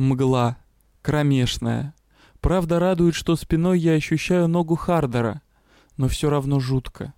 Мгла. Кромешная. Правда радует, что спиной я ощущаю ногу Хардера, но все равно жутко.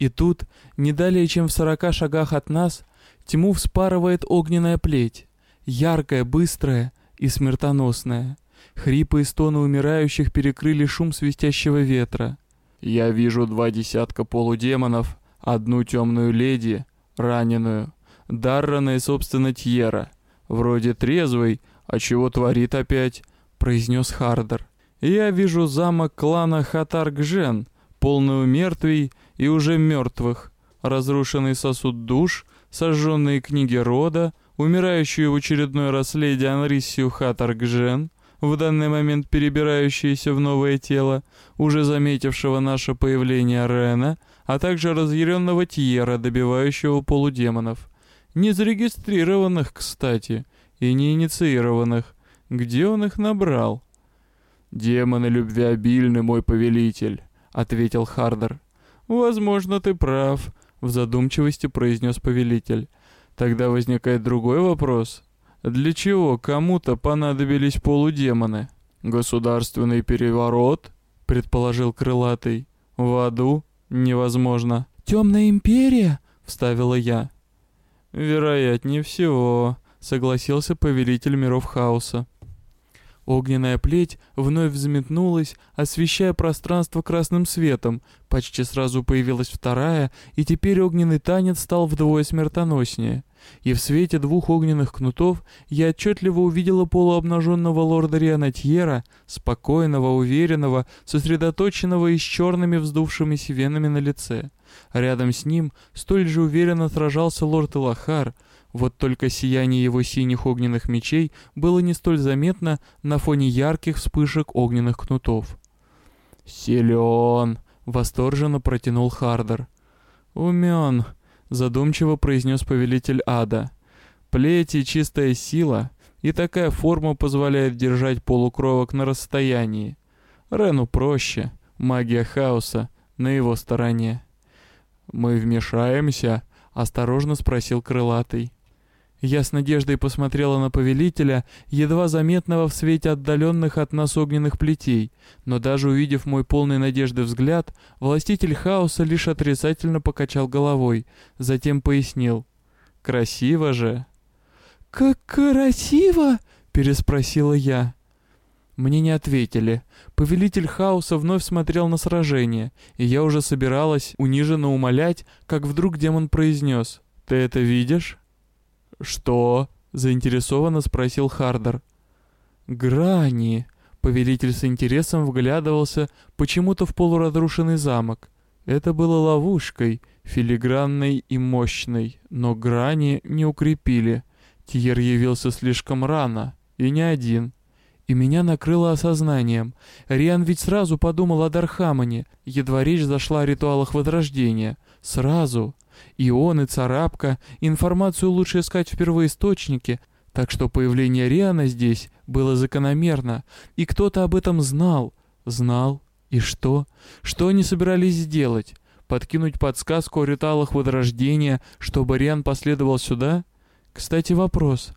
И тут, не далее чем в сорока шагах от нас, тьму вспарывает огненная плеть, яркая, быстрая и смертоносная. Хрипы и стоны умирающих перекрыли шум свистящего ветра. Я вижу два десятка полудемонов, одну темную леди, раненую, Даррана и, собственно, Тьера. Вроде трезвый, а чего творит опять, произнес Хардер. Я вижу замок клана Хатаргжен, полный мертвей и уже мертвых, разрушенный сосуд душ, сожженные книги рода, умирающую в очередной раз леди Анрисию Хатаргжен, в данный момент перебирающиеся в новое тело, уже заметившего наше появление Рена, а также разъяренного Тьера, добивающего полудемонов. Не зарегистрированных, кстати, и не инициированных. Где он их набрал? «Демоны любвеобильны, мой повелитель», — ответил Хардер. «Возможно, ты прав», — в задумчивости произнес повелитель. «Тогда возникает другой вопрос. Для чего кому-то понадобились полудемоны? Государственный переворот? Предположил крылатый. В аду? Невозможно. Темная империя? Вставила я. Вероятнее всего, согласился повелитель миров хаоса. Огненная плеть вновь взметнулась, освещая пространство красным светом. Почти сразу появилась вторая, и теперь огненный танец стал вдвое смертоноснее. И в свете двух огненных кнутов я отчетливо увидела полуобнаженного лорда Рианатьера, спокойного, уверенного, сосредоточенного и с черными вздувшимися венами на лице. Рядом с ним столь же уверенно сражался лорд Илахар, вот только сияние его синих огненных мечей было не столь заметно на фоне ярких вспышек огненных кнутов. «Силен!» — восторженно протянул Хардер. «Умен!» — задумчиво произнес повелитель ада. «Плети — чистая сила, и такая форма позволяет держать полукровок на расстоянии. Рену проще, магия хаоса на его стороне». «Мы вмешаемся?» — осторожно спросил крылатый. Я с надеждой посмотрела на повелителя, едва заметного в свете отдаленных от нас огненных плетей, но даже увидев мой полный надежды взгляд, властитель хаоса лишь отрицательно покачал головой, затем пояснил. «Красиво же!» «Как красиво!» — переспросила я. Мне не ответили. Повелитель хаоса вновь смотрел на сражение, и я уже собиралась униженно умолять, как вдруг демон произнес. «Ты это видишь?» «Что?» — заинтересованно спросил Хардер. «Грани!» — повелитель с интересом вглядывался почему-то в полуразрушенный замок. Это было ловушкой, филигранной и мощной, но грани не укрепили. Тьер явился слишком рано, и не один. И меня накрыло осознанием. Риан ведь сразу подумал о Дархамане, едва речь зашла о ритуалах Возрождения. Сразу. И он, и Царапка, информацию лучше искать в первоисточнике, так что появление Риана здесь было закономерно, и кто-то об этом знал. Знал. И что? Что они собирались сделать? Подкинуть подсказку о ритуалах Возрождения, чтобы Риан последовал сюда? Кстати, вопрос.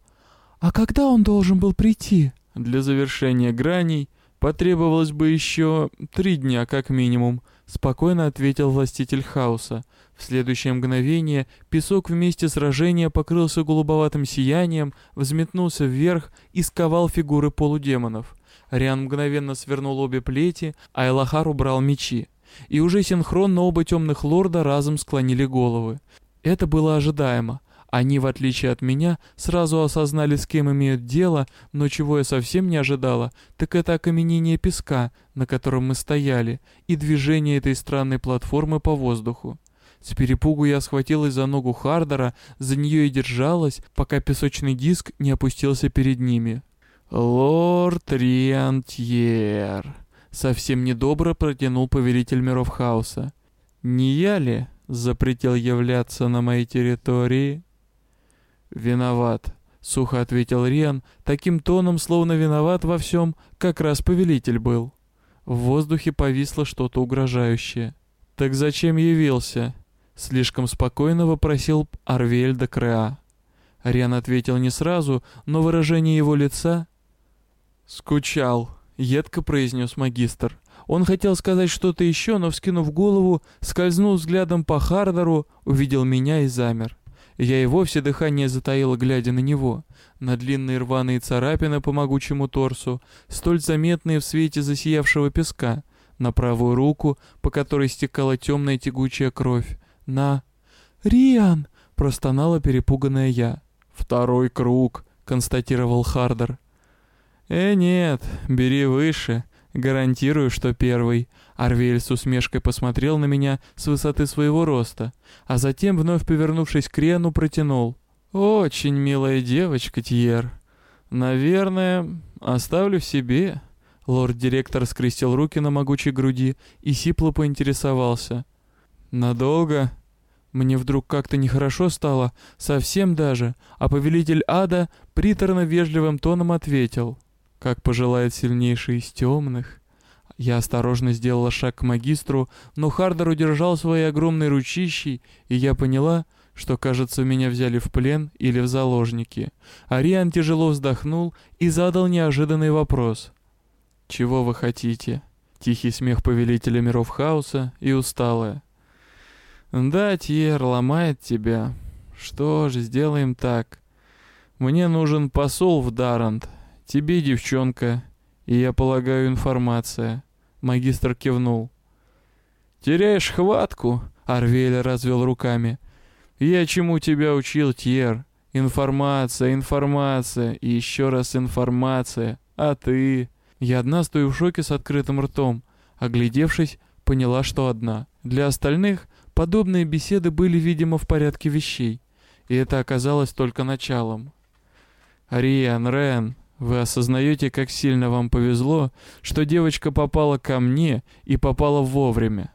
А когда он должен был прийти? Для завершения граней потребовалось бы еще три дня как минимум, спокойно ответил властитель хаоса. В следующее мгновение песок вместе сражения покрылся голубоватым сиянием, взметнулся вверх и сковал фигуры полудемонов. Риан мгновенно свернул обе плети, а Элахар убрал мечи. И уже синхронно оба темных лорда разом склонили головы. Это было ожидаемо. Они, в отличие от меня, сразу осознали, с кем имеют дело, но чего я совсем не ожидала, так это окаменение песка, на котором мы стояли, и движение этой странной платформы по воздуху. С перепугу я схватилась за ногу Хардера, за нее и держалась, пока песочный диск не опустился перед ними. «Лорд Риантьер», — совсем недобро протянул повелитель миров хаоса. «Не я ли запретил являться на моей территории?» «Виноват», — сухо ответил Риан, таким тоном, словно виноват во всем, как раз повелитель был. В воздухе повисло что-то угрожающее. «Так зачем явился?» Слишком спокойно вопросил Арвель де Креа. Ариан ответил не сразу, но выражение его лица... «Скучал», — едко произнес магистр. Он хотел сказать что-то еще, но, вскинув голову, скользнул взглядом по Хардеру, увидел меня и замер. Я и вовсе дыхание затаило, глядя на него. На длинные рваные царапины по могучему торсу, столь заметные в свете засиявшего песка. На правую руку, по которой стекала темная тягучая кровь. На... «Риан!» — простонала перепуганная я. «Второй круг», — констатировал Хардер. «Э, нет, бери выше. Гарантирую, что первый. Арвель с усмешкой посмотрел на меня с высоты своего роста, а затем, вновь повернувшись к Рену, протянул. «Очень милая девочка, Тьер. Наверное, оставлю себе». Лорд-директор скрестил руки на могучей груди и сипло поинтересовался. «Надолго?» Мне вдруг как-то нехорошо стало, совсем даже, а повелитель ада приторно-вежливым тоном ответил. «Как пожелает сильнейший из темных». Я осторожно сделала шаг к магистру, но Хардер удержал свои огромные ручищей, и я поняла, что, кажется, меня взяли в плен или в заложники. Ариан тяжело вздохнул и задал неожиданный вопрос. «Чего вы хотите?» Тихий смех повелителя миров хаоса и усталая. «Да, Тьер ломает тебя. Что ж, сделаем так. Мне нужен посол в Дарант. Тебе, девчонка, и, я полагаю, информация. Магистр кивнул. «Теряешь хватку?» — Арвель развел руками. «Я чему тебя учил, Тьер? Информация, информация и еще раз информация. А ты?» Я одна стою в шоке с открытым ртом. Оглядевшись, поняла, что одна. Для остальных подобные беседы были, видимо, в порядке вещей. И это оказалось только началом. «Риан, Рен, вы осознаете, как сильно вам повезло, что девочка попала ко мне и попала вовремя.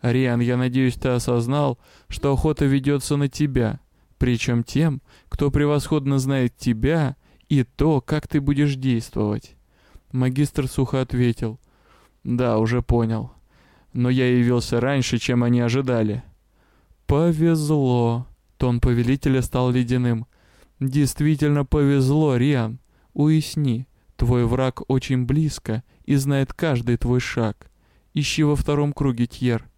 Ариан, я надеюсь, ты осознал, что охота ведется на тебя, причем тем, кто превосходно знает тебя и то, как ты будешь действовать. Магистр сухо ответил. Да, уже понял. Но я явился раньше, чем они ожидали. Повезло. Тон повелителя стал ледяным. Действительно повезло, Риан. Уясни, твой враг очень близко и знает каждый твой шаг. Ищи во втором круге, Тьер.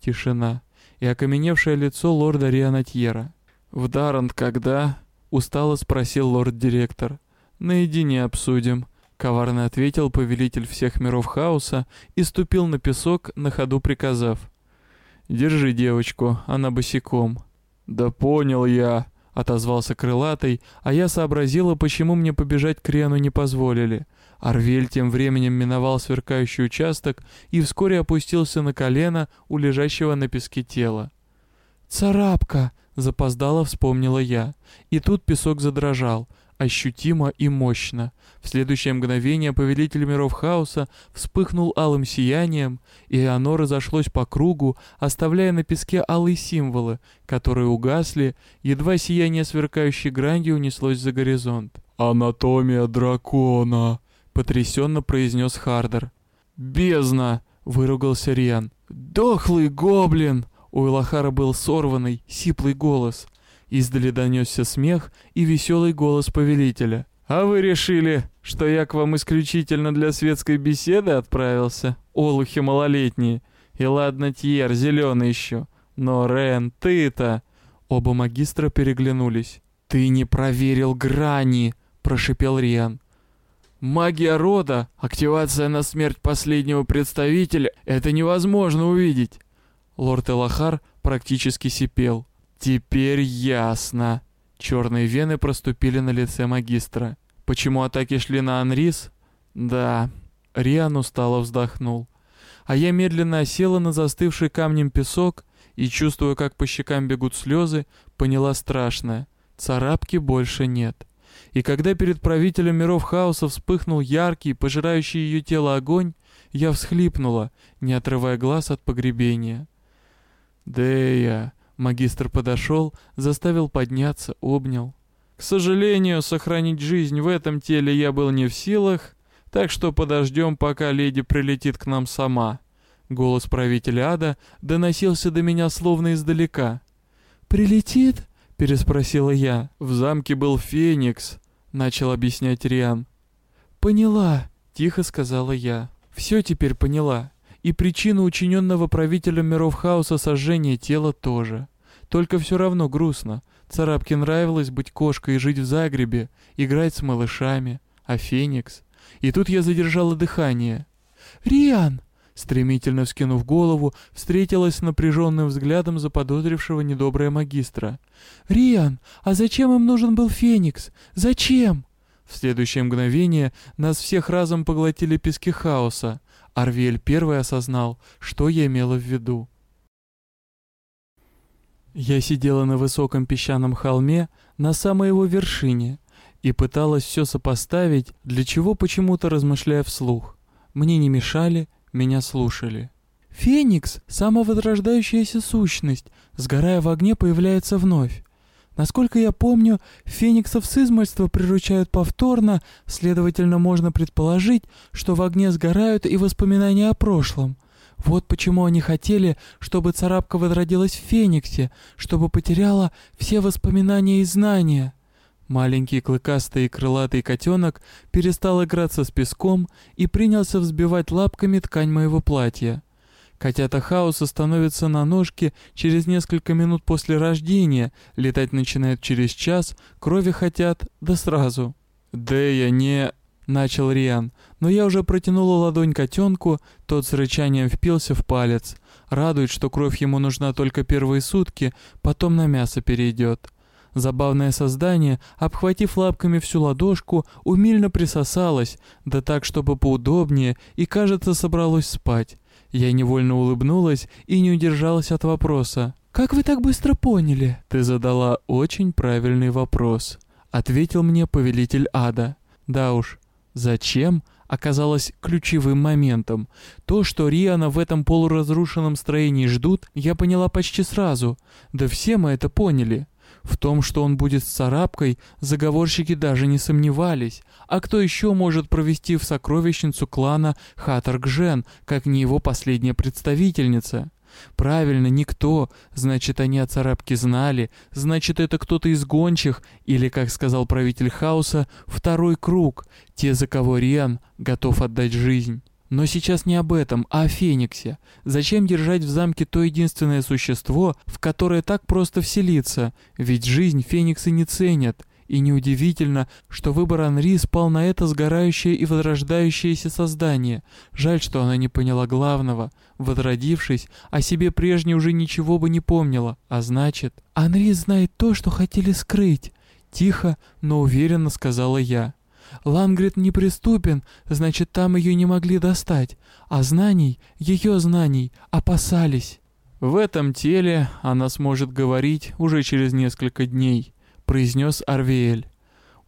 Тишина и окаменевшее лицо лорда Риана Тьера. «В Дарант когда?» — устало спросил лорд-директор. «Наедине обсудим», — коварно ответил повелитель всех миров хаоса и ступил на песок, на ходу приказав. «Держи девочку, она босиком». «Да понял я», — отозвался крылатый, а я сообразила, почему мне побежать к Рену не позволили. Арвель тем временем миновал сверкающий участок и вскоре опустился на колено у лежащего на песке тела. «Царапка!» — запоздало вспомнила я. И тут песок задрожал — ощутимо и мощно. В следующее мгновение повелитель миров хаоса вспыхнул алым сиянием, и оно разошлось по кругу, оставляя на песке алые символы, которые угасли, едва сияние сверкающей гранью унеслось за горизонт. «Анатомия дракона!» — потрясенно произнес Хардер. «Бездна!» — выругался Риан. «Дохлый гоблин!» У Элахара был сорванный, сиплый голос. Издали донесся смех и веселый голос повелителя. «А вы решили, что я к вам исключительно для светской беседы отправился? Олухи малолетние. И ладно, Тьер, зеленый еще. Но, Рен, ты-то...» Оба магистра переглянулись. «Ты не проверил грани!» — прошипел Риан. «Магия рода, активация на смерть последнего представителя — это невозможно увидеть!» Лорд Элахар практически сипел. Теперь ясно. Черные вены проступили на лице магистра. Почему атаки шли на Анрис? Да. Риан устало вздохнул. А я медленно осела на застывший камнем песок и, чувствуя, как по щекам бегут слезы, поняла страшное. Царапки больше нет. И когда перед правителем миров хаоса вспыхнул яркий, пожирающий ее тело огонь, я всхлипнула, не отрывая глаз от погребения. «Дея, Магистр подошел, заставил подняться, обнял. К сожалению, сохранить жизнь в этом теле я был не в силах, так что подождем, пока леди прилетит к нам сама. Голос правителя ада доносился до меня словно издалека. «Прилетит?» — переспросила я. «В замке был Феникс», — начал объяснять Риан. «Поняла», — тихо сказала я. «Все теперь поняла. И причину учиненного правителем миров хаоса сожжения тела тоже. Только все равно грустно. Царапке нравилось быть кошкой и жить в Загребе, играть с малышами. А Феникс? И тут я задержала дыхание. «Риан!» Стремительно вскинув голову, встретилась с напряженным взглядом заподозрившего недоброе магистра. «Риан, а зачем им нужен был Феникс? Зачем?» В следующее мгновение нас всех разом поглотили пески хаоса. Арвель первый осознал, что я имела в виду. Я сидела на высоком песчаном холме, на самой его вершине, и пыталась все сопоставить, для чего почему-то размышляя вслух. Мне не мешали, меня слушали. «Феникс — самовозрождающаяся сущность, сгорая в огне, появляется вновь. Насколько я помню, фениксов с измольства приручают повторно, следовательно, можно предположить, что в огне сгорают и воспоминания о прошлом. Вот почему они хотели, чтобы царапка возродилась в фениксе, чтобы потеряла все воспоминания и знания. Маленький клыкастый и крылатый котенок перестал играться с песком и принялся взбивать лапками ткань моего платья. Котята хаоса становятся на ножки через несколько минут после рождения, летать начинают через час, крови хотят, да сразу. «Да я не...» — начал Риан, но я уже протянула ладонь котенку, тот с рычанием впился в палец. Радует, что кровь ему нужна только первые сутки, потом на мясо перейдет. Забавное создание, обхватив лапками всю ладошку, умильно присосалось, да так, чтобы поудобнее, и, кажется, собралось спать. Я невольно улыбнулась и не удержалась от вопроса. «Как вы так быстро поняли?» «Ты задала очень правильный вопрос», — ответил мне повелитель ада. «Да уж, зачем?» оказалось ключевым моментом. То, что Риана в этом полуразрушенном строении ждут, я поняла почти сразу. Да все мы это поняли. В том, что он будет с царапкой, заговорщики даже не сомневались. А кто еще может провести в сокровищницу клана Хатаргжен, как не его последняя представительница? Правильно, никто. Значит, они о царапке знали. Значит, это кто-то из гончих, или, как сказал правитель хаоса, второй круг, те, за кого Риан готов отдать жизнь. Но сейчас не об этом, а о Фениксе. Зачем держать в замке то единственное существо, в которое так просто вселиться? Ведь жизнь Фениксы не ценят. И неудивительно, что выбор Анри спал на это сгорающее и возрождающееся создание. Жаль, что она не поняла главного. Возродившись, о себе прежней уже ничего бы не помнила. А значит... «Анри знает то, что хотели скрыть», — тихо, но уверенно сказала я. Лангрид неприступен, значит, там ее не могли достать, а знаний, ее знаний, опасались. В этом теле она сможет говорить уже через несколько дней, произнес Арвиэль.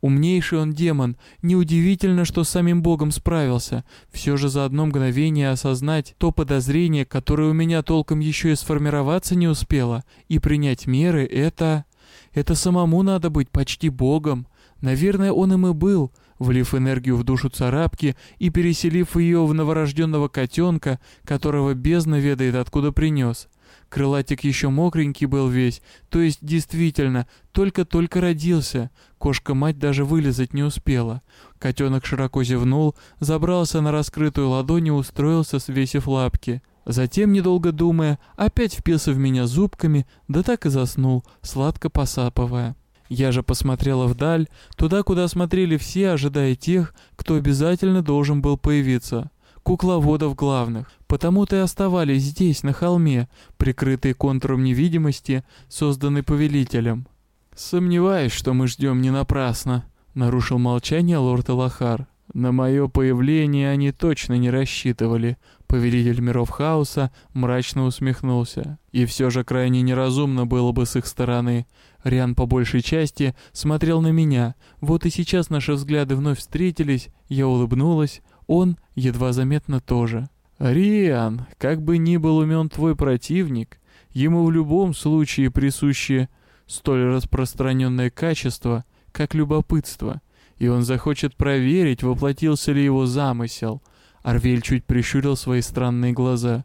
Умнейший он демон, неудивительно, что с самим Богом справился. Все же за одно мгновение осознать то подозрение, которое у меня толком еще и сформироваться не успело, и принять меры — это... Это самому надо быть почти Богом. Наверное, он им и был — влив энергию в душу царапки и переселив ее в новорожденного котенка, которого бездна ведает откуда принес. Крылатик еще мокренький был весь, то есть действительно, только-только родился. Кошка-мать даже вылезать не успела. Котенок широко зевнул, забрался на раскрытую ладонь и устроился, свесив лапки. Затем, недолго думая, опять впился в меня зубками, да так и заснул, сладко посапывая. Я же посмотрела вдаль, туда, куда смотрели все, ожидая тех, кто обязательно должен был появиться. Кукловодов главных. Потому-то и оставались здесь, на холме, прикрытые контуром невидимости, созданный повелителем. «Сомневаюсь, что мы ждем не напрасно», — нарушил молчание лорд Элахар. «На мое появление они точно не рассчитывали», — повелитель миров хаоса мрачно усмехнулся. «И все же крайне неразумно было бы с их стороны. Риан по большей части смотрел на меня. Вот и сейчас наши взгляды вновь встретились, я улыбнулась, он едва заметно тоже. «Риан, как бы ни был умен твой противник, ему в любом случае присуще столь распространенное качество, как любопытство, и он захочет проверить, воплотился ли его замысел». Арвель чуть прищурил свои странные глаза.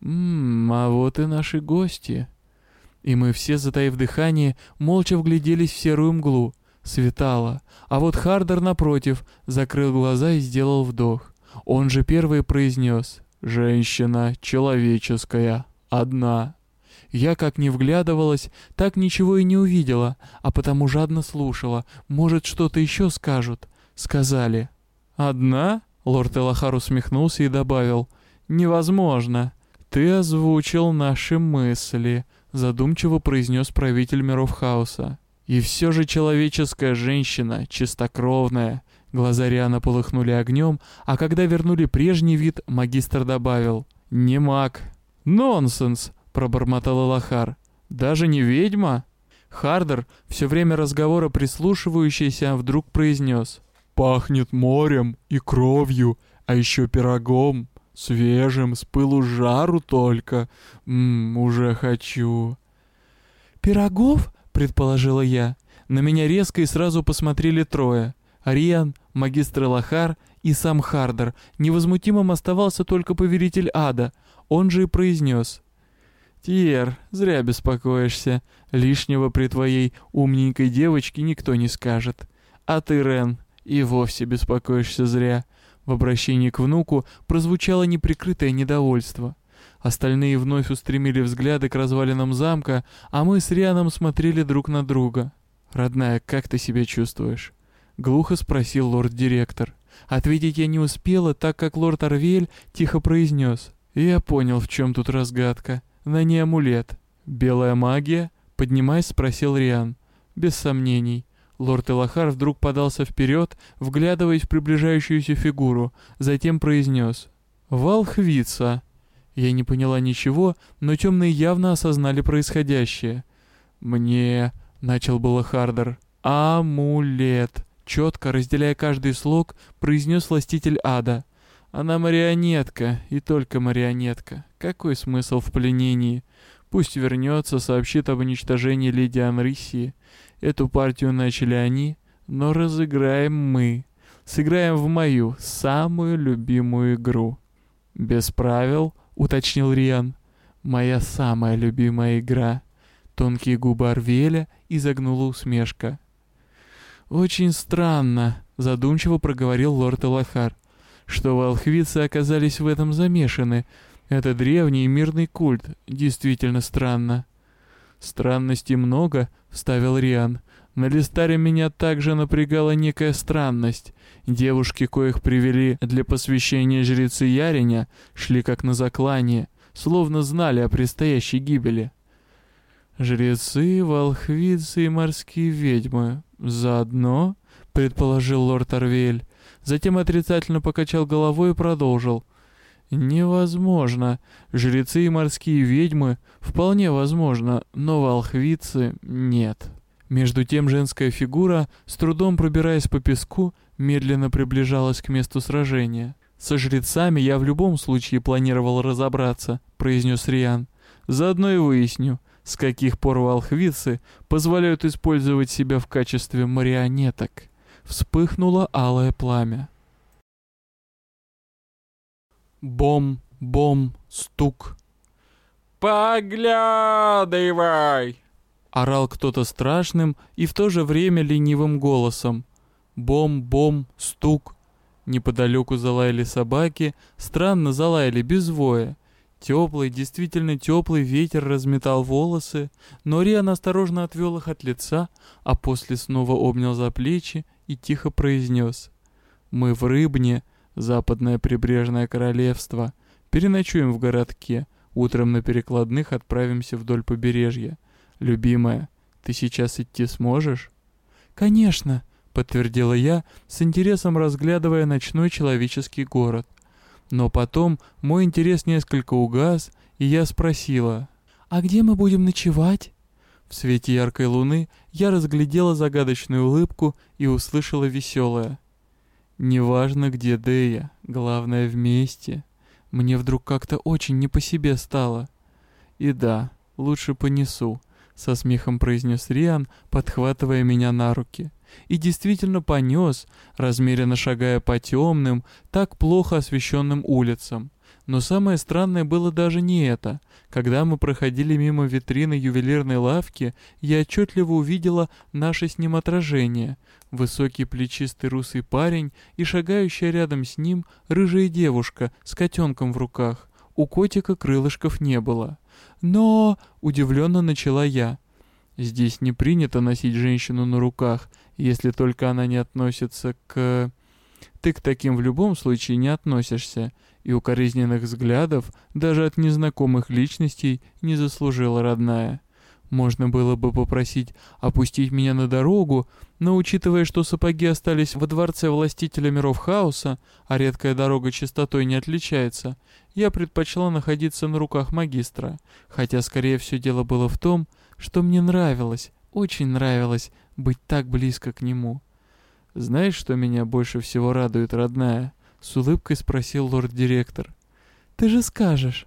«Ммм, а вот и наши гости». И мы все, затаив дыхание, молча вгляделись в серую мглу. Светало. А вот Хардер, напротив, закрыл глаза и сделал вдох. Он же первый произнес «Женщина человеческая, одна». Я как не вглядывалась, так ничего и не увидела, а потому жадно слушала. Может, что-то еще скажут. Сказали. «Одна?» — лорд Элахар усмехнулся и добавил. «Невозможно. Ты озвучил наши мысли», — задумчиво произнес правитель миров хаоса. «И все же человеческая женщина, чистокровная». Глаза Риана полыхнули огнем, а когда вернули прежний вид, магистр добавил. «Не маг». «Нонсенс!» — пробормотал Элахар. «Даже не ведьма?» Хардер, все время разговора прислушивающийся, вдруг произнес. «Пахнет морем и кровью, а еще пирогом, свежим, с пылу жару только. Ммм, уже хочу». «Пирогов?» — предположила я. На меня резко и сразу посмотрели трое. Ариан, магистр Элахар и сам Хардер. Невозмутимым оставался только повелитель ада. Он же и произнес — «Тьер, зря беспокоишься. Лишнего при твоей умненькой девочке никто не скажет. А ты, Рен, и вовсе беспокоишься зря». В обращении к внуку прозвучало неприкрытое недовольство. Остальные вновь устремили взгляды к развалинам замка, а мы с Рианом смотрели друг на друга. «Родная, как ты себя чувствуешь?» — глухо спросил лорд-директор. Ответить я не успела, так как лорд Арвель тихо произнес. «Я понял, в чем тут разгадка на ней амулет. Белая магия? Поднимаясь, спросил Риан. Без сомнений. Лорд Элахар вдруг подался вперед, вглядываясь в приближающуюся фигуру, затем произнес. «Волхвица!» Я не поняла ничего, но темные явно осознали происходящее. «Мне...» — начал было Хардер. «Амулет!» Четко, разделяя каждый слог, произнес властитель ада. Она марионетка, и только марионетка. Какой смысл в пленении? Пусть вернется, сообщит об уничтожении леди Анрисии. Эту партию начали они, но разыграем мы. Сыграем в мою, самую любимую игру. Без правил, уточнил Риан. Моя самая любимая игра. Тонкие губы Арвеля изогнула усмешка. «Очень странно», — задумчиво проговорил лорд Элахар что волхвицы оказались в этом замешаны. Это древний мирный культ, действительно странно. «Странностей много», — вставил Риан. «На Листаре меня также напрягала некая странность. Девушки, коих привели для посвящения жрецы Яриня, шли как на заклание, словно знали о предстоящей гибели». «Жрецы, волхвицы и морские ведьмы. Заодно?» — предположил лорд Арвель. Затем отрицательно покачал головой и продолжил. «Невозможно. Жрецы и морские ведьмы вполне возможно, но волхвицы нет». Между тем женская фигура, с трудом пробираясь по песку, медленно приближалась к месту сражения. «Со жрецами я в любом случае планировал разобраться», — произнес Риан. «Заодно и выясню, с каких пор волхвицы позволяют использовать себя в качестве марионеток» вспыхнуло алое пламя. Бом, бом, стук. «Поглядывай!» Орал кто-то страшным и в то же время ленивым голосом. Бом-бом, стук. Неподалеку залаяли собаки, странно залаяли без воя. Теплый, действительно теплый ветер разметал волосы, но Риан осторожно отвел их от лица, а после снова обнял за плечи и тихо произнес. «Мы в Рыбне, западное прибрежное королевство, переночуем в городке, утром на перекладных отправимся вдоль побережья. Любимая, ты сейчас идти сможешь?» «Конечно», — подтвердила я, с интересом разглядывая ночной человеческий город. Но потом мой интерес несколько угас, и я спросила. «А где мы будем ночевать?» В свете яркой луны я разглядела загадочную улыбку и услышала веселое. «Неважно, где Дея, главное вместе». Мне вдруг как-то очень не по себе стало. «И да, лучше понесу», — со смехом произнес Риан, подхватывая меня на руки. И действительно понес, размеренно шагая по темным, так плохо освещенным улицам. Но самое странное было даже не это. Когда мы проходили мимо витрины ювелирной лавки, я отчетливо увидела наше с ним отражение. Высокий плечистый русый парень и шагающая рядом с ним рыжая девушка с котенком в руках. У котика крылышков не было. «Но...» — удивленно начала я. «Здесь не принято носить женщину на руках, если только она не относится к...» «Ты к таким в любом случае не относишься, и укоризненных взглядов даже от незнакомых личностей не заслужила родная. Можно было бы попросить опустить меня на дорогу, но учитывая, что сапоги остались во дворце властителя миров хаоса, а редкая дорога чистотой не отличается, я предпочла находиться на руках магистра, хотя скорее все дело было в том, что мне нравилось, очень нравилось быть так близко к нему. «Знаешь, что меня больше всего радует, родная?» — с улыбкой спросил лорд-директор. «Ты же скажешь».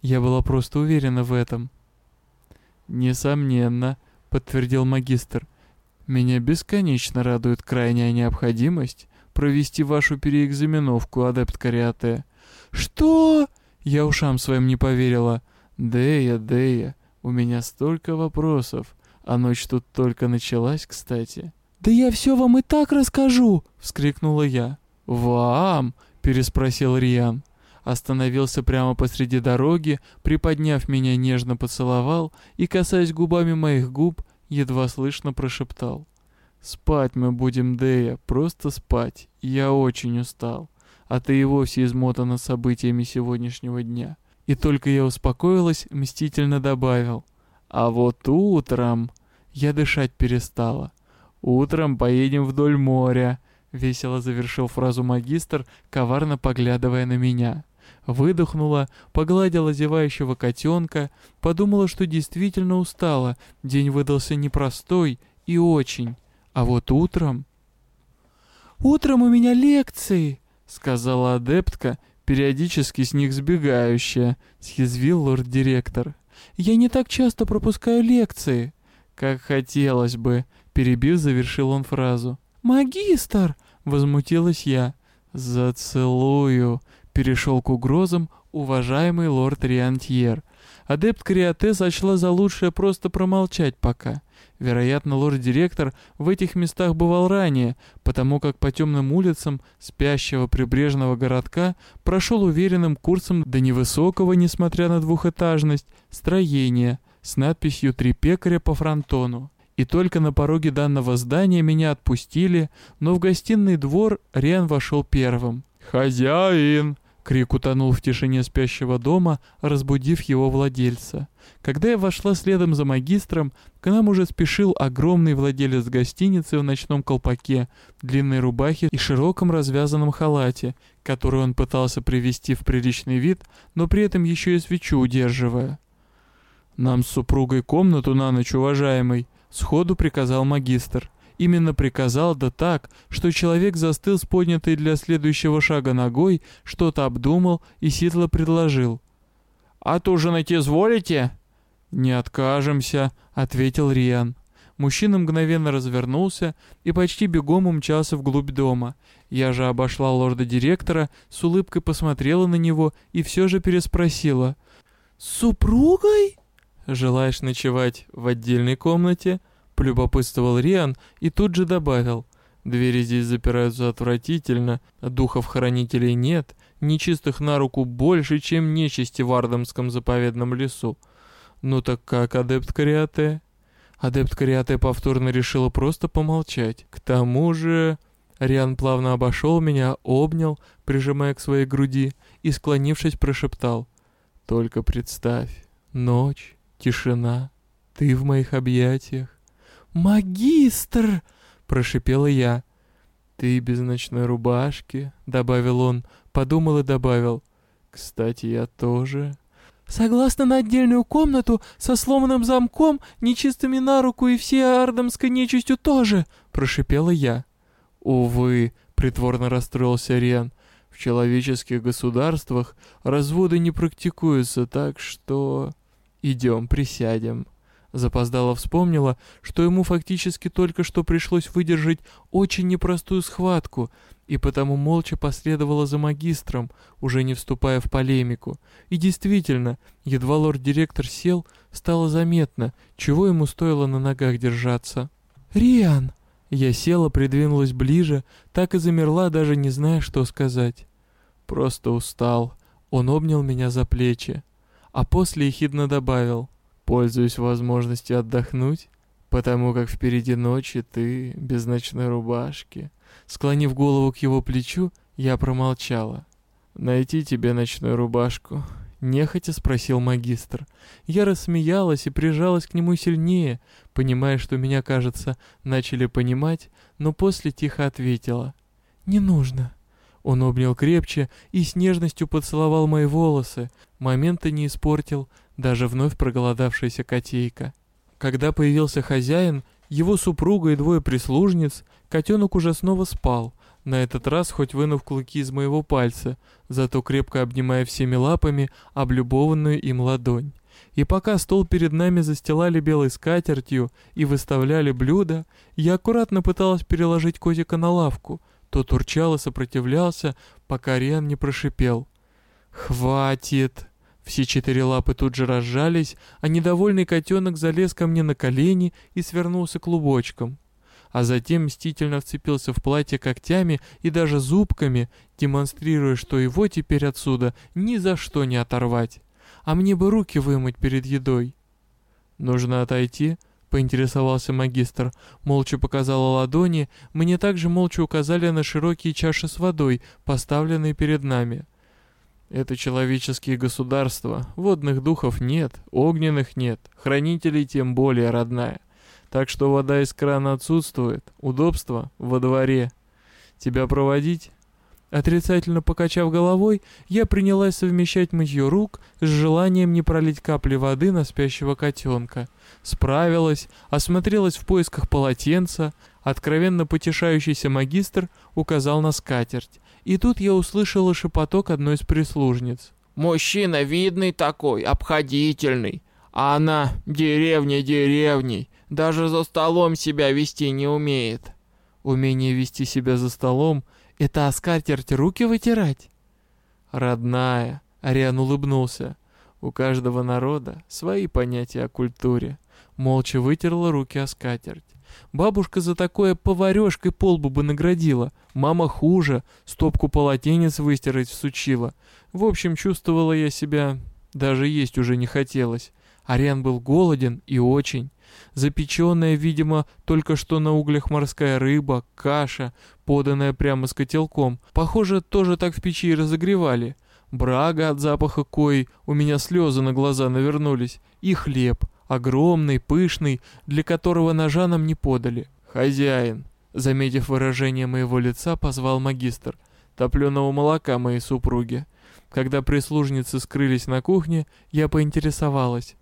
Я была просто уверена в этом. «Несомненно», — подтвердил магистр. «Меня бесконечно радует крайняя необходимость провести вашу переэкзаменовку, адепт Кариате». «Что?» Я ушам своим не поверила. «Дея, Дея, у меня столько вопросов, а ночь тут только началась, кстати». «Да я все вам и так расскажу!» — вскрикнула я. «Вам?» — переспросил Риан. Остановился прямо посреди дороги, приподняв меня, нежно поцеловал и, касаясь губами моих губ, едва слышно прошептал. «Спать мы будем, Дея, просто спать. Я очень устал. А ты и вовсе измотана событиями сегодняшнего дня». И только я успокоилась, мстительно добавил. «А вот утром...» Я дышать перестала. «Утром поедем вдоль моря. — весело завершил фразу магистр, коварно поглядывая на меня. Выдохнула, погладила зевающего котенка, подумала, что действительно устала, день выдался непростой и очень. А вот утром... «Утром у меня лекции», — сказала адептка, периодически с них сбегающая, — съязвил лорд-директор. «Я не так часто пропускаю лекции». «Как хотелось бы», — перебив, завершил он фразу. «Магистр!» — возмутилась я. «Зацелую!» — перешел к угрозам уважаемый лорд Риантьер. Адепт Криате сочла за лучшее просто промолчать пока. Вероятно, лорд-директор в этих местах бывал ранее, потому как по темным улицам спящего прибрежного городка прошел уверенным курсом до невысокого, несмотря на двухэтажность, строения с надписью «Три пекаря по фронтону». И только на пороге данного здания меня отпустили, но в гостиный двор Риан вошел первым. «Хозяин!» — крик утонул в тишине спящего дома, разбудив его владельца. Когда я вошла следом за магистром, к нам уже спешил огромный владелец гостиницы в ночном колпаке, длинной рубахе и широком развязанном халате, который он пытался привести в приличный вид, но при этом еще и свечу удерживая. «Нам с супругой комнату на ночь, уважаемый», Сходу приказал магистр. Именно приказал, да так, что человек застыл с поднятой для следующего шага ногой, что-то обдумал и ситло предложил. «Отужинать изволите?» «Не откажемся», — ответил Риан. Мужчина мгновенно развернулся и почти бегом умчался вглубь дома. Я же обошла лорда-директора, с улыбкой посмотрела на него и все же переспросила. «С супругой?» «Желаешь ночевать в отдельной комнате?» — полюбопытствовал Риан и тут же добавил. «Двери здесь запираются отвратительно, духов-хранителей нет, нечистых на руку больше, чем нечисти в Ардамском заповедном лесу. Ну так как, адепт Кариате?» Адепт Кариате повторно решила просто помолчать. К тому же... Риан плавно обошел меня, обнял, прижимая к своей груди, и, склонившись, прошептал. «Только представь, ночь, Тишина. Ты в моих объятиях. «Магистр!» — прошипела я. «Ты без ночной рубашки», — добавил он, подумал и добавил. «Кстати, я тоже». «Согласно на отдельную комнату со сломанным замком, нечистыми на руку и всей ардамской нечистью тоже», — прошипела я. «Увы», — притворно расстроился Рен, — «в человеческих государствах разводы не практикуются, так что...» «Идем, присядем». Запоздало вспомнила, что ему фактически только что пришлось выдержать очень непростую схватку, и потому молча последовала за магистром, уже не вступая в полемику. И действительно, едва лорд-директор сел, стало заметно, чего ему стоило на ногах держаться. «Риан!» Я села, придвинулась ближе, так и замерла, даже не зная, что сказать. Просто устал. Он обнял меня за плечи, а после ехидно добавил — Пользуюсь возможностью отдохнуть, потому как впереди ночи ты без ночной рубашки. Склонив голову к его плечу, я промолчала. «Найти тебе ночную рубашку?» Нехотя спросил магистр. Я рассмеялась и прижалась к нему сильнее, понимая, что меня, кажется, начали понимать, но после тихо ответила. «Не нужно». Он обнял крепче и с нежностью поцеловал мои волосы, момента не испортил, даже вновь проголодавшаяся котейка. Когда появился хозяин, его супруга и двое прислужниц, котенок уже снова спал, на этот раз хоть вынув клыки из моего пальца, зато крепко обнимая всеми лапами облюбованную им ладонь. И пока стол перед нами застилали белой скатертью и выставляли блюда, я аккуратно пыталась переложить котика на лавку. Тот урчал и сопротивлялся, пока Риан не прошипел. «Хватит!» Все четыре лапы тут же разжались, а недовольный котенок залез ко мне на колени и свернулся клубочком. А затем мстительно вцепился в платье когтями и даже зубками, демонстрируя, что его теперь отсюда ни за что не оторвать. А мне бы руки вымыть перед едой. «Нужно отойти?» — поинтересовался магистр. Молча показала ладони, мне также молча указали на широкие чаши с водой, поставленные перед нами. Это человеческие государства, водных духов нет, огненных нет, хранителей тем более, родная. Так что вода из крана отсутствует, удобство во дворе. Тебя проводить? Отрицательно покачав головой, я принялась совмещать мытье рук с желанием не пролить капли воды на спящего котенка. Справилась, осмотрелась в поисках полотенца, откровенно потешающийся магистр указал на скатерть. И тут я услышала шепоток одной из прислужниц. «Мужчина видный такой, обходительный, а она деревня деревней, даже за столом себя вести не умеет». «Умение вести себя за столом — это о скатерть руки вытирать?» «Родная», — Ариан улыбнулся, — «у каждого народа свои понятия о культуре». Молча вытерла руки о скатерть. Бабушка за такое поварешкой полбу бы наградила. Мама хуже, стопку полотенец выстирать всучила. В общем, чувствовала я себя... Даже есть уже не хотелось. Ариан был голоден и очень. Запеченная, видимо, только что на углях морская рыба, каша, поданная прямо с котелком. Похоже, тоже так в печи разогревали. Брага от запаха кои, у меня слезы на глаза навернулись. И хлеб огромный, пышный, для которого ножа нам не подали. «Хозяин», заметив выражение моего лица, позвал магистр, топленого молока моей супруги. Когда прислужницы скрылись на кухне, я поинтересовалась.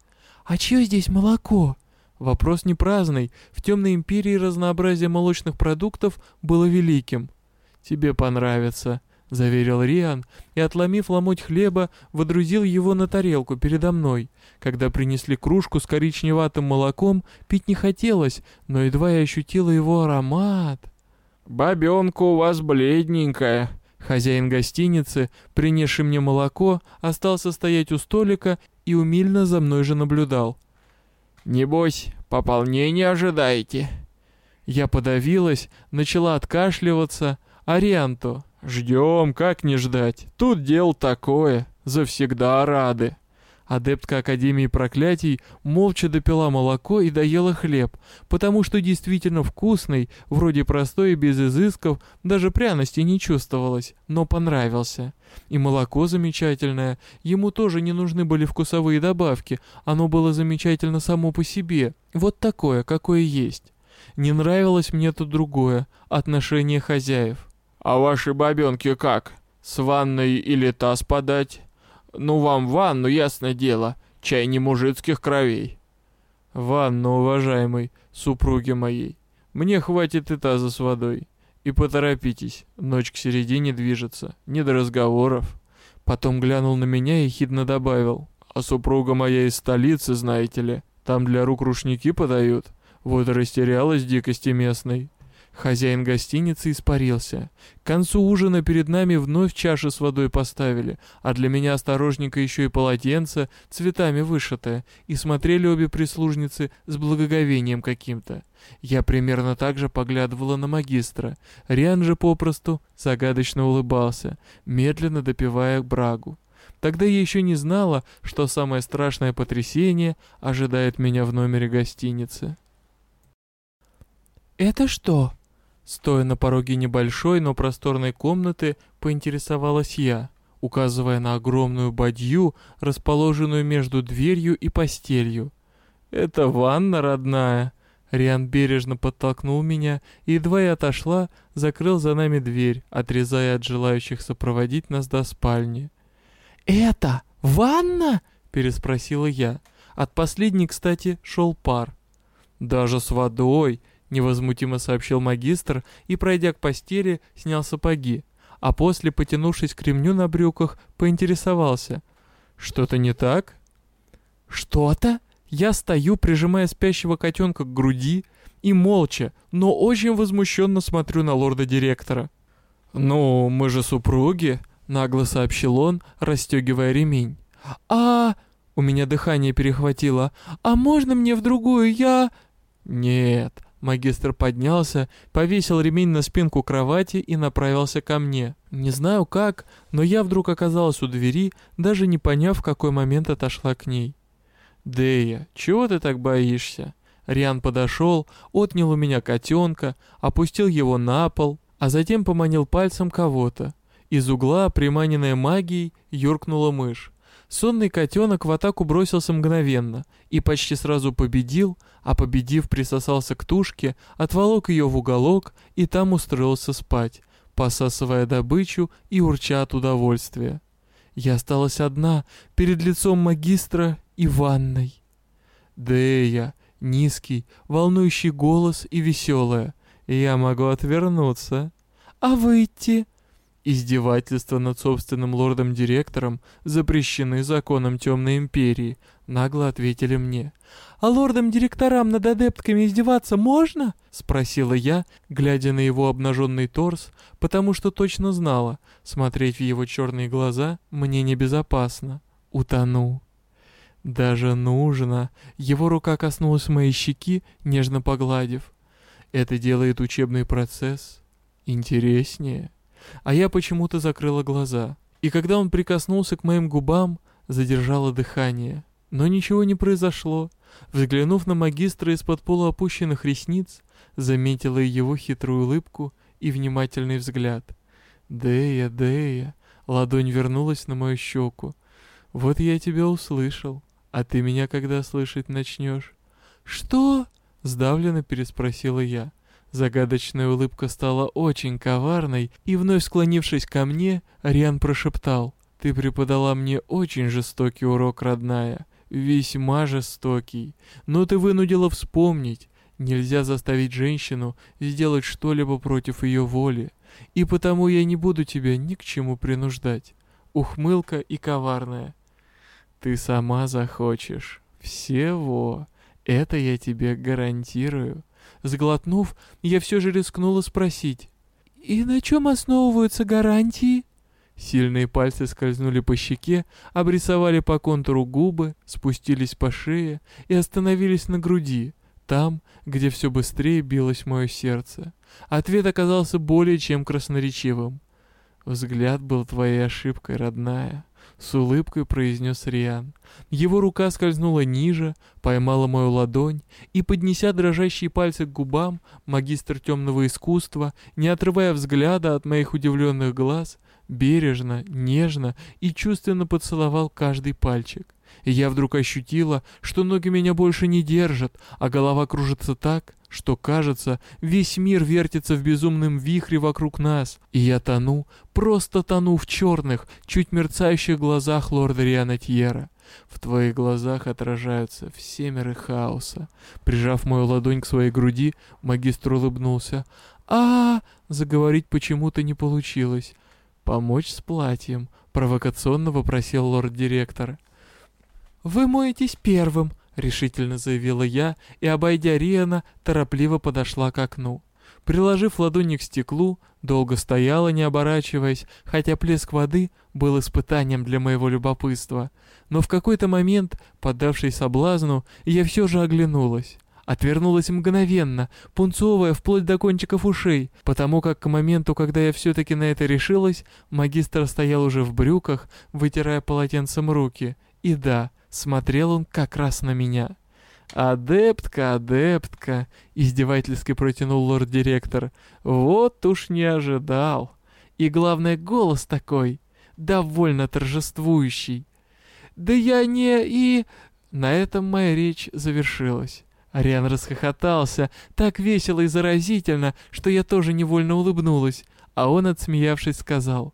«А чье здесь молоко?» Вопрос не праздный. В темной империи разнообразие молочных продуктов было великим. «Тебе понравится», — заверил Риан, и, отломив ломоть хлеба, водрузил его на тарелку передо мной. Когда принесли кружку с коричневатым молоком, пить не хотелось, но едва я ощутила его аромат. «Бабенка у вас бледненькая», Хозяин гостиницы, принесший мне молоко, остался стоять у столика и умильно за мной же наблюдал. «Небось, пополнение ожидаете?» Я подавилась, начала откашливаться, а Рианто «Ждем, как не ждать. Тут дело такое. Завсегда рады». Адептка Академии Проклятий молча допила молоко и доела хлеб, потому что действительно вкусный, вроде простой и без изысков, даже пряности не чувствовалось, но понравился. И молоко замечательное, ему тоже не нужны были вкусовые добавки, оно было замечательно само по себе, вот такое, какое есть. Не нравилось мне тут другое, отношение хозяев. «А ваши бабенки как? С ванной или таз подать? Ну, вам ванну, ясное дело, чай не мужицких кровей». «Ванну, уважаемый, супруги моей. Мне хватит и таза с водой. И поторопитесь, ночь к середине движется, не до разговоров». Потом глянул на меня и хидно добавил. «А супруга моя из столицы, знаете ли, Там для рук рушники подают. Вот растерялась дикости местной. Хозяин гостиницы испарился. К концу ужина перед нами вновь чаши с водой поставили, а для меня осторожненько еще и полотенце, цветами вышитое, и смотрели обе прислужницы с благоговением каким-то. Я примерно так же поглядывала на магистра. Риан же попросту загадочно улыбался, медленно допивая брагу. Тогда я еще не знала, что самое страшное потрясение ожидает меня в номере гостиницы. «Это что?» Стоя на пороге небольшой, но просторной комнаты, поинтересовалась я, указывая на огромную бадью, расположенную между дверью и постелью. «Это ванна, родная!» Риан бережно подтолкнул меня, и едва я отошла, закрыл за нами дверь, отрезая от желающих сопроводить нас до спальни. «Это ванна?» — переспросила я. От последней, кстати, шел пар. «Даже с водой!» Невозмутимо сообщил магистр и, пройдя к постели, снял сапоги, а после, потянувшись к ремню на брюках, поинтересовался. «Что-то не так?» «Что-то?» Я стою, прижимая спящего котенка к груди, и молча, но очень возмущенно смотрю на лорда-директора. «Ну, мы же супруги», — нагло сообщил он, расстегивая ремень. «А...» — у меня дыхание перехватило. «А можно мне в другую? Я...» «Нет, Магистр поднялся, повесил ремень на спинку кровати и направился ко мне. Не знаю как, но я вдруг оказалась у двери, даже не поняв, в какой момент отошла к ней. «Дея, чего ты так боишься?» Риан подошел, отнял у меня котенка, опустил его на пол, а затем поманил пальцем кого-то. Из угла, приманенная магией, юркнула мышь. Сонный котенок в атаку бросился мгновенно и почти сразу победил, а победив присосался к тушке, отволок ее в уголок и там устроился спать, посасывая добычу и урча от удовольствия. Я осталась одна перед лицом магистра и ванной. Дея, низкий, волнующий голос и веселая. Я могу отвернуться. А выйти? Издевательства над собственным лордом-директором запрещены законом Темной Империи, нагло ответили мне. «А лордам-директорам над адептками издеваться можно?» — спросила я, глядя на его обнаженный торс, потому что точно знала, смотреть в его черные глаза мне небезопасно. Утону. Даже нужно. Его рука коснулась моей щеки, нежно погладив. Это делает учебный процесс интереснее а я почему-то закрыла глаза. И когда он прикоснулся к моим губам, задержала дыхание. Но ничего не произошло. Взглянув на магистра из-под полуопущенных ресниц, заметила его хитрую улыбку и внимательный взгляд. «Дея, Дея!» Ладонь вернулась на мою щеку. «Вот я тебя услышал. А ты меня когда слышать начнешь?» «Что?» — сдавленно переспросила я. Загадочная улыбка стала очень коварной, и вновь склонившись ко мне, Риан прошептал. «Ты преподала мне очень жестокий урок, родная, весьма жестокий, но ты вынудила вспомнить, нельзя заставить женщину сделать что-либо против ее воли, и потому я не буду тебя ни к чему принуждать». Ухмылка и коварная. «Ты сама захочешь. Всего. Это я тебе гарантирую». Сглотнув, я все же рискнула спросить. «И на чем основываются гарантии?» Сильные пальцы скользнули по щеке, обрисовали по контуру губы, спустились по шее и остановились на груди, там, где все быстрее билось мое сердце. Ответ оказался более чем красноречивым. Взгляд был твоей ошибкой, родная. С улыбкой произнес Риан. Его рука скользнула ниже, поймала мою ладонь, и, поднеся дрожащие пальцы к губам, магистр темного искусства, не отрывая взгляда от моих удивленных глаз, бережно, нежно и чувственно поцеловал каждый пальчик. И я вдруг ощутила, что ноги меня больше не держат, а голова кружится так, что, кажется, весь мир вертится в безумном вихре вокруг нас, и я тону, просто тону в черных, чуть мерцающих глазах лорда Риана Тьера. В твоих глазах отражаются все миры хаоса. Прижав мою ладонь к своей груди, магистр улыбнулся. а, -а, -а заговорить почему-то не получилось. «Помочь с платьем?» — провокационно вопросил лорд-директор. «Вы моетесь первым», решительно заявила я и, обойдя Риана, торопливо подошла к окну. Приложив ладони к стеклу, долго стояла, не оборачиваясь, хотя плеск воды был испытанием для моего любопытства. Но в какой-то момент, поддавшись соблазну, я все же оглянулась. Отвернулась мгновенно, пунцовая вплоть до кончиков ушей, потому как к моменту, когда я все-таки на это решилась, магистр стоял уже в брюках, вытирая полотенцем руки. И да, смотрел он как раз на меня. «Адептка, адептка!» — издевательски протянул лорд-директор. «Вот уж не ожидал! И главное, голос такой, довольно торжествующий!» «Да я не и...» На этом моя речь завершилась. Ариан расхохотался, так весело и заразительно, что я тоже невольно улыбнулась, а он, отсмеявшись, сказал,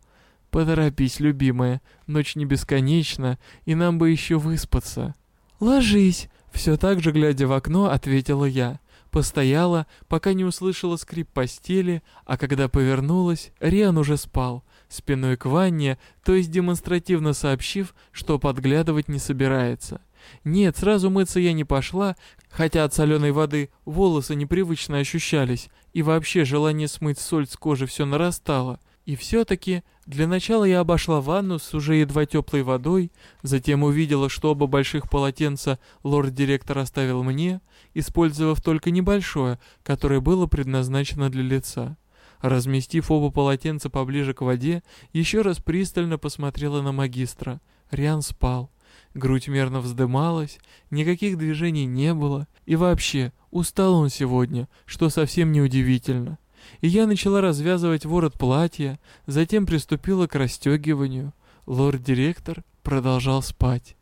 «Поторопись, любимая, ночь не бесконечна, и нам бы еще выспаться». «Ложись!» Все так же, глядя в окно, ответила я. Постояла, пока не услышала скрип постели, а когда повернулась, Риан уже спал, спиной к ванне, то есть демонстративно сообщив, что подглядывать не собирается. Нет, сразу мыться я не пошла, хотя от соленой воды волосы непривычно ощущались, и вообще желание смыть соль с кожи все нарастало. И все-таки для начала я обошла ванну с уже едва теплой водой, затем увидела, что оба больших полотенца лорд-директор оставил мне, использовав только небольшое, которое было предназначено для лица. Разместив оба полотенца поближе к воде, еще раз пристально посмотрела на магистра. Риан спал. Грудь мерно вздымалась, никаких движений не было, и вообще, устал он сегодня, что совсем неудивительно и я начала развязывать ворот платья, затем приступила к расстегиванию. Лорд-директор продолжал спать.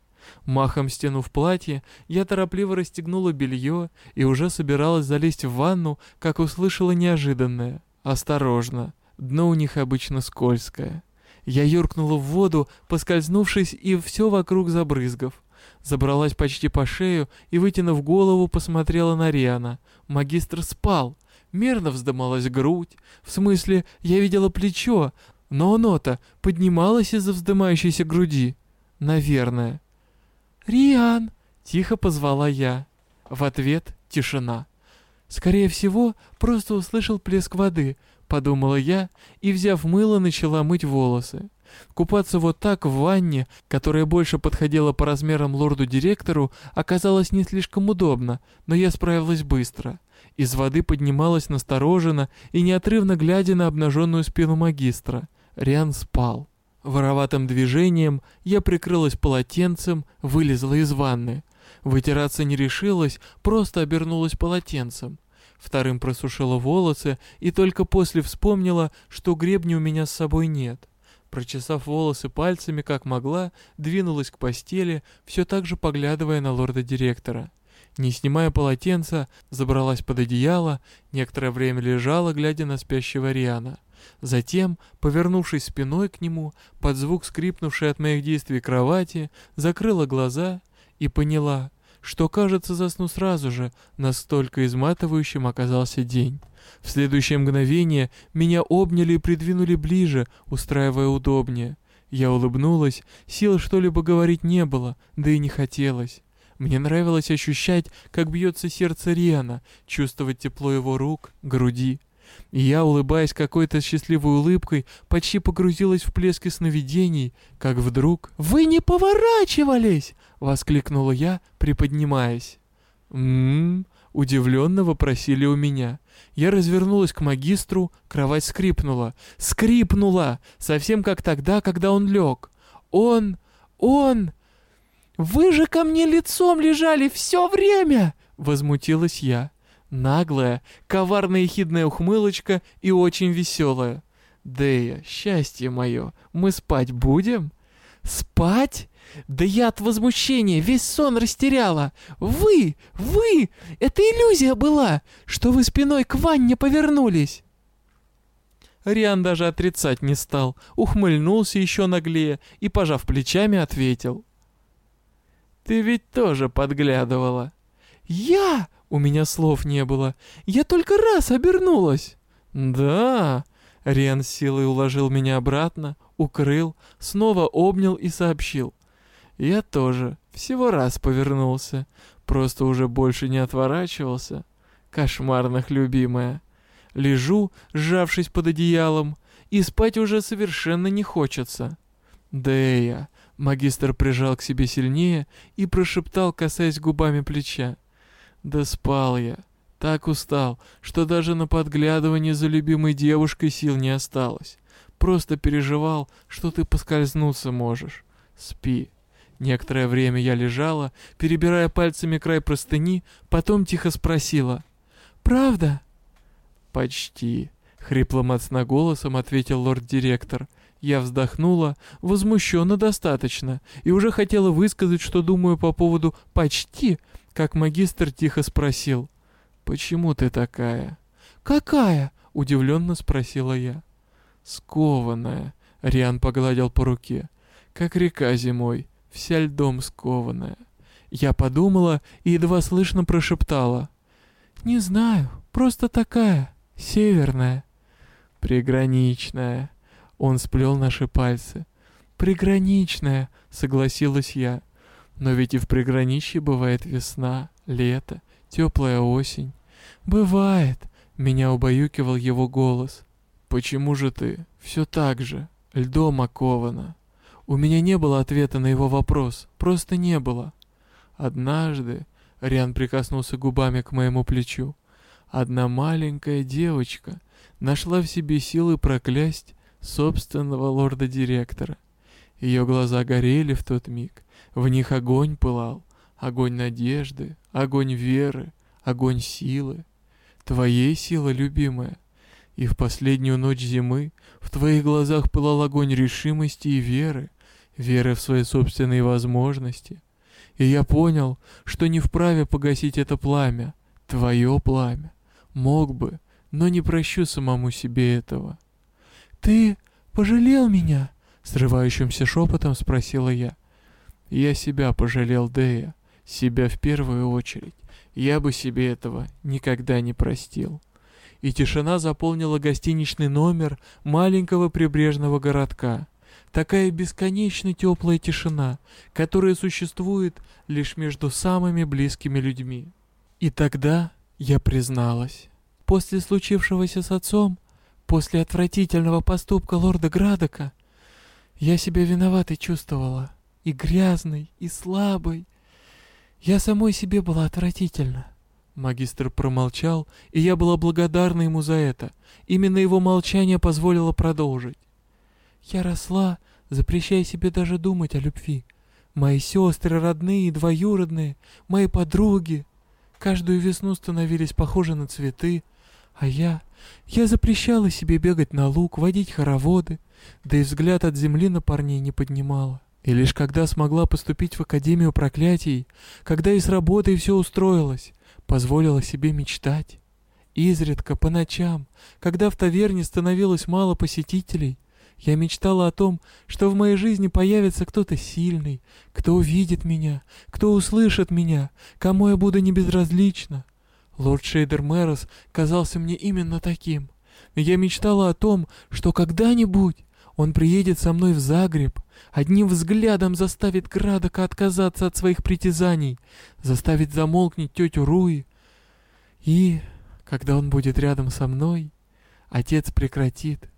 Махом стянув платье, я торопливо расстегнула белье и уже собиралась залезть в ванну, как услышала неожиданное. «Осторожно, дно у них обычно скользкое». Я юркнула в воду, поскользнувшись и все вокруг забрызгав. Забралась почти по шею и, вытянув голову, посмотрела на Риана. Магистр спал, мерно вздымалась грудь. В смысле, я видела плечо, но оно-то поднималось из-за вздымающейся груди. Наверное. «Риан!» — тихо позвала я. В ответ тишина. Скорее всего, просто услышал плеск воды, подумала я и, взяв мыло, начала мыть волосы. Купаться вот так в ванне, которая больше подходила по размерам лорду-директору, оказалось не слишком удобно, но я справилась быстро. Из воды поднималась настороженно и неотрывно глядя на обнаженную спину магистра. Риан спал. Вороватым движением я прикрылась полотенцем, вылезла из ванны. Вытираться не решилась, просто обернулась полотенцем. Вторым просушила волосы и только после вспомнила, что гребня у меня с собой нет. Прочесав волосы пальцами, как могла, двинулась к постели, все так же поглядывая на лорда-директора. Не снимая полотенца, забралась под одеяло, некоторое время лежала, глядя на спящего Риана. Затем, повернувшись спиной к нему, под звук скрипнувшей от моих действий кровати, закрыла глаза и поняла, что, кажется, засну сразу же, настолько изматывающим оказался день. В следующее мгновение меня обняли и придвинули ближе, устраивая удобнее. Я улыбнулась, сил что-либо говорить не было, да и не хотелось. Мне нравилось ощущать, как бьется сердце Риана, чувствовать тепло его рук, груди. И я, улыбаясь какой-то счастливой улыбкой, почти погрузилась в плески сновидений, как вдруг... «Вы не поворачивались!» — воскликнула я, приподнимаясь. «М-м-м», удивленно вопросили у меня. Я развернулась к магистру, кровать скрипнула. Скрипнула! Совсем как тогда, когда он лег. Он... он... «Вы же ко мне лицом лежали все время!» — возмутилась я. Наглая, коварная и хидная ухмылочка и очень веселая. «Дея, счастье мое, мы спать будем?» «Спать? Да я от возмущения весь сон растеряла! Вы! Вы! Это иллюзия была, что вы спиной к ванне повернулись!» Риан даже отрицать не стал, ухмыльнулся еще наглее и, пожав плечами, ответил. Ты ведь тоже подглядывала. Я? У меня слов не было. Я только раз обернулась. Да. Рен силой уложил меня обратно, укрыл, снова обнял и сообщил. Я тоже всего раз повернулся. Просто уже больше не отворачивался. Кошмарных, любимая. Лежу, сжавшись под одеялом, и спать уже совершенно не хочется. Дэя. Магистр прижал к себе сильнее и прошептал, касаясь губами плеча. Да спал я. Так устал, что даже на подглядывание за любимой девушкой сил не осталось. Просто переживал, что ты поскользнуться можешь. Спи. Некоторое время я лежала, перебирая пальцами край простыни, потом тихо спросила. «Правда?» «Почти», — хриплым от сна голосом ответил лорд-директор. Я вздохнула, возмущенно достаточно, и уже хотела высказать, что думаю по поводу «почти», как магистр тихо спросил. «Почему ты такая?» «Какая?» — удивленно спросила я. «Скованная», — Риан погладил по руке, — «как река зимой, вся льдом скованная». Я подумала и едва слышно прошептала. «Не знаю, просто такая, северная». «Приграничная», — он сплел наши пальцы. «Приграничная», — согласилась я. «Но ведь и в приграничье бывает весна, лето, теплая осень». «Бывает», — меня убаюкивал его голос. «Почему же ты все так же, льдом окована?» У меня не было ответа на его вопрос, просто не было. Однажды Риан прикоснулся губами к моему плечу. Одна маленькая девочка нашла в себе силы проклясть собственного лорда-директора. Ее глаза горели в тот миг, в них огонь пылал, огонь надежды, огонь веры, огонь силы. Твоей силы, любимая, и в последнюю ночь зимы в твоих глазах пылал огонь решимости и веры, веры в свои собственные возможности. И я понял, что не вправе погасить это пламя, твое пламя. Мог бы, но не прощу самому себе этого. «Ты пожалел меня?» — срывающимся шепотом спросила я. «Я себя пожалел, Дея, себя в первую очередь. Я бы себе этого никогда не простил» и тишина заполнила гостиничный номер маленького прибрежного городка. Такая бесконечно теплая тишина, которая существует лишь между самыми близкими людьми. И тогда я призналась. После случившегося с отцом, после отвратительного поступка лорда Градока, я себя виноватой чувствовала, и грязной, и слабой. Я самой себе была отвратительна. Магистр промолчал, и я была благодарна ему за это. Именно его молчание позволило продолжить. Я росла, запрещая себе даже думать о любви. Мои сестры, родные и двоюродные, мои подруги, каждую весну становились похожи на цветы, а я... Я запрещала себе бегать на луг, водить хороводы, да и взгляд от земли на парней не поднимала. И лишь когда смогла поступить в Академию проклятий, когда и с работой все устроилось, позволила себе мечтать. Изредка, по ночам, когда в таверне становилось мало посетителей, я мечтала о том, что в моей жизни появится кто-то сильный, кто увидит меня, кто услышит меня, кому я буду не безразлична. Лорд Шейдер Мэрос казался мне именно таким. Я мечтала о том, что когда-нибудь он приедет со мной в Загреб, одним взглядом заставит Градока отказаться от своих притязаний, заставит замолкнуть тетю Руи. И, когда он будет рядом со мной, отец прекратит.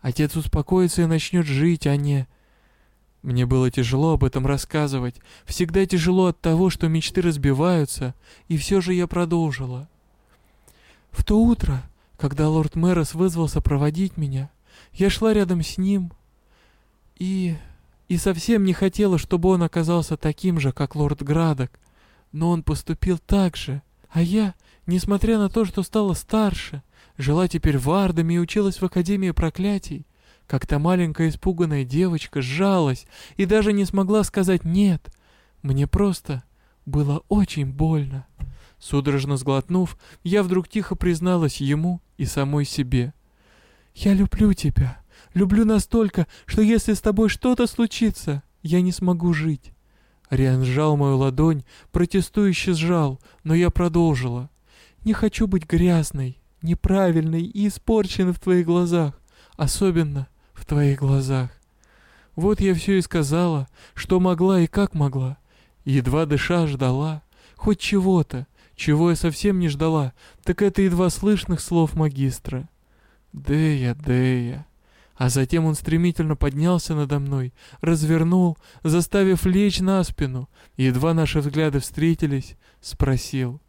Отец успокоится и начнет жить, а не... Мне было тяжело об этом рассказывать. Всегда тяжело от того, что мечты разбиваются, и все же я продолжила. В то утро, когда лорд Мэрос вызвался проводить меня, я шла рядом с ним и... и совсем не хотела, чтобы он оказался таким же, как лорд Градок. Но он поступил так же. А я, несмотря на то, что стала старше, жила теперь в Ардаме и училась в Академии проклятий, как та маленькая испуганная девочка сжалась и даже не смогла сказать «нет». Мне просто было очень больно. Судорожно сглотнув, я вдруг тихо призналась ему и самой себе. «Я люблю тебя. Люблю настолько, что если с тобой что-то случится, я не смогу жить». Риан сжал мою ладонь, протестующе сжал, но я продолжила. «Не хочу быть грязной, неправильной и испорченной в твоих глазах, особенно твоих глазах». Вот я все и сказала, что могла и как могла. Едва дыша ждала, хоть чего-то, чего я совсем не ждала, так это едва слышных слов магистра. Дея, Дея. А затем он стремительно поднялся надо мной, развернул, заставив лечь на спину, едва наши взгляды встретились, спросил.